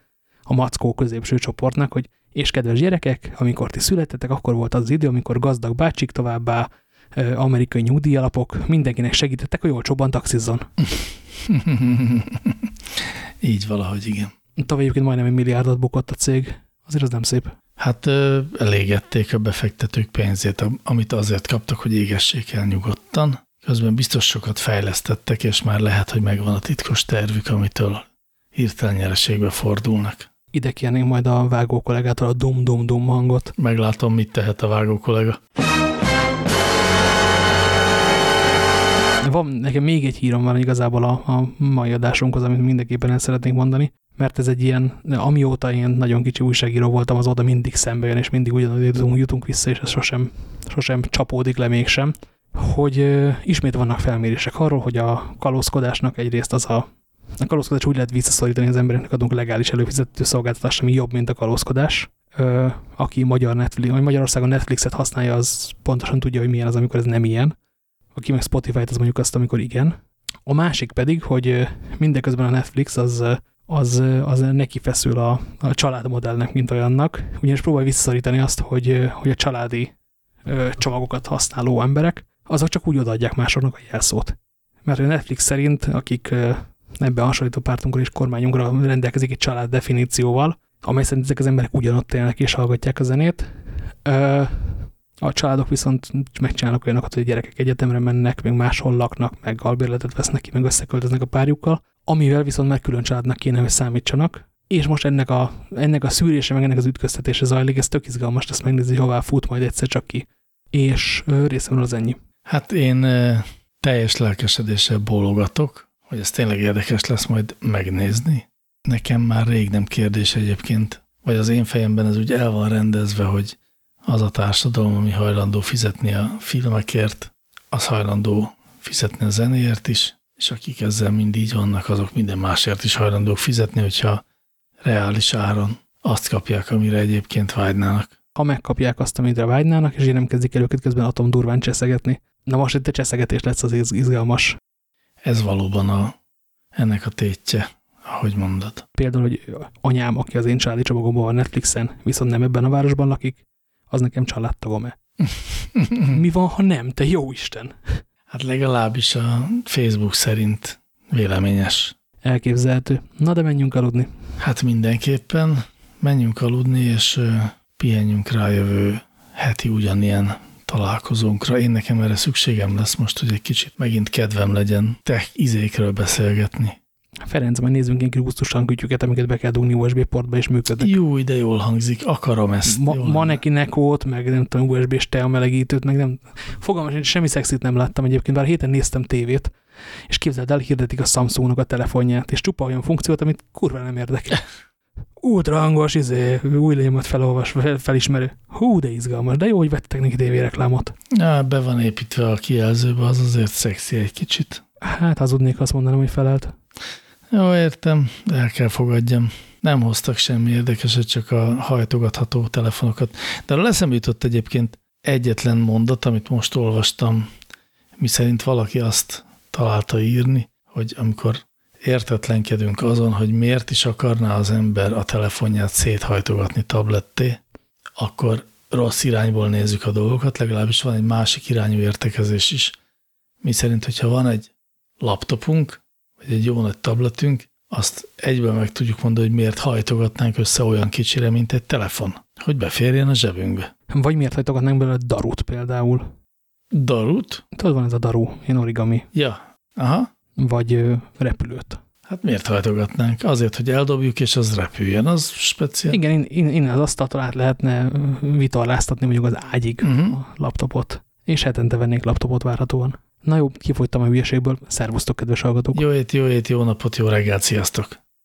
a mackó középső csoportnak, hogy és kedves gyerekek, amikor ti születtetek, akkor volt az, az idő, amikor gazdag bácsik továbbá amerikai nyugdíjalapok mindenkinek segítettek, hogy olcsóban taxizzon. [LAUGHS] Így valahogy, igen. Tavaly egyébként majdnem egy milliárdot bukott a cég. Azért az nem szép. Hát elégették a befektetők pénzét, amit azért kaptak, hogy égessék el nyugodtan. Közben biztos sokat fejlesztettek, és már lehet, hogy megvan a titkos tervük, amitől hirtelen nyereségbe fordulnak ide kérnénk majd a vágó kollégától a dum-dum-dum hangot. Meglátom, mit tehet a vágó kollega. Van, nekem még egy hírom van igazából a, a mai adásunkhoz, amit mindenképpen el szeretnék mondani, mert ez egy ilyen, amióta én nagyon kicsi újságíró voltam, az oda mindig szembe jön, és mindig ugyanúgy jutunk, vissza, és ez sosem, sosem csapódik le mégsem, hogy ismét vannak felmérések arról, hogy a kalózkodásnak egyrészt az a a kalózkodás úgy lehet visszaszorítani, az embereknek adunk legális előfizető szolgáltatást, ami jobb, mint a kalózkodás. Ö, aki Magyar Netflix, vagy Magyarországon Netflixet használja, az pontosan tudja, hogy milyen az, amikor ez nem ilyen. Aki meg Spotify-t, az mondjuk azt, amikor igen. A másik pedig, hogy mindeközben a Netflix az, az, az neki feszül a, a családmodellnek, mint olyannak, ugyanis próbálja visszaszorítani azt, hogy, hogy a családi csomagokat használó emberek, azok csak úgy odaadják másoknak a jelszót. Mert a Netflix szerint, akik ebben hasonlító pártunkra és kormányunkra rendelkezik egy család definícióval, amely szerint ezek az emberek ugyanott élnek és hallgatják a zenét. A családok viszont megcsinálnak olyanokat, hogy a gyerekek egyetemre mennek, még máshol laknak, meg albérletet vesznek ki, meg összeköltöznek a párjukkal, amivel viszont már külön családnak kéne, hogy számítsanak. És most ennek a, ennek a szűrése, meg ennek az ütköztetése zajlik, ez tök izgalmas ezt megnézni, hová fut majd egyszer csak ki. És részemről az ennyi. Hát én teljes lelkesedéssel bólogatok, hogy ez tényleg érdekes lesz majd megnézni. Nekem már rég nem kérdés egyébként, vagy az én fejemben ez úgy el van rendezve, hogy az a társadalom, ami hajlandó fizetni a filmekért, az hajlandó fizetni a zenéért is, és akik ezzel mind így vannak, azok minden másért is hajlandók fizetni, hogyha reális áron azt kapják, amire egyébként vágynának. Ha megkapják azt, amire vágynának, és én nem kezdik el őket közben atom durván cseszegetni. Na most itt a cseszegetés lesz az izgalmas. Ez valóban a, ennek a tétje, ahogy mondod. Például, hogy anyám, aki az én családi csomagomban van Netflixen, viszont nem ebben a városban lakik, az nekem családtagom-e? [LAUGHS] Mi van, ha nem? Te jó Isten! Hát legalábbis a Facebook szerint véleményes. Elképzelhető. Na de menjünk aludni. Hát mindenképpen menjünk aludni, és pihenjünk rá jövő heti ugyanilyen találkozónkra. Én nekem erre szükségem lesz most, hogy egy kicsit megint kedvem legyen tech izékről beszélgetni. Ferenc, majd nézzünk egy gusztusan kütyüket, amiket be kell dugni USB portba, és működnek. Jó, de jól hangzik, akarom ezt. Ma, ma neki nekót, meg nem tudom, USB-s melegítőt, meg nem. Fogalmas, hogy semmi szexit nem láttam egyébként, bár héten néztem tévét, és képzeld el, hirdetik a Samsungnak a telefonját, és csupa olyan funkciót, amit kurva nem érdekel. [LAUGHS] Ultra hangos, izé, új lenyomat felolvas, felismerő. Hú, de izgalmas, de jó, hogy vettek neki tévéreklámot. Ja, be van építve a kijelzőbe, az azért szexi egy kicsit. Hát hazudnék, azt mondanám, hogy felelt. Jó, értem, el kell fogadjam. Nem hoztak semmi érdekeset, csak a hajtogatható telefonokat. De a leszem jutott egyébként egyetlen mondat, amit most olvastam, mi szerint valaki azt találta írni, hogy amikor értetlenkedünk azon, hogy miért is akarná az ember a telefonját széthajtogatni tabletté, akkor rossz irányból nézzük a dolgokat, legalábbis van egy másik irányú értekezés is. Mi szerint, hogyha van egy laptopunk, vagy egy jó nagy tabletünk, azt egyből meg tudjuk mondani, hogy miért hajtogatnánk össze olyan kicsire, mint egy telefon, hogy beférjen a zsebünkbe. Vagy miért hajtogatnánk belőle darut például. Darut? Tudod, van ez a daru, ilyen origami. Ja, aha. Vagy ö, repülőt. Hát miért hajtogatnánk? Azért, hogy eldobjuk, és az repüljen, az speciál. Igen, innen in, az asztaltól át lehetne vitorláztatni mondjuk az ágyig uh -huh. a laptopot. És hetente vennék laptopot várhatóan. Na jó, kifogytam a hülyeségből. Szervusztok, kedves hallgatók! Jó ét, jó ét, jó napot, jó reggelt, sziasztok!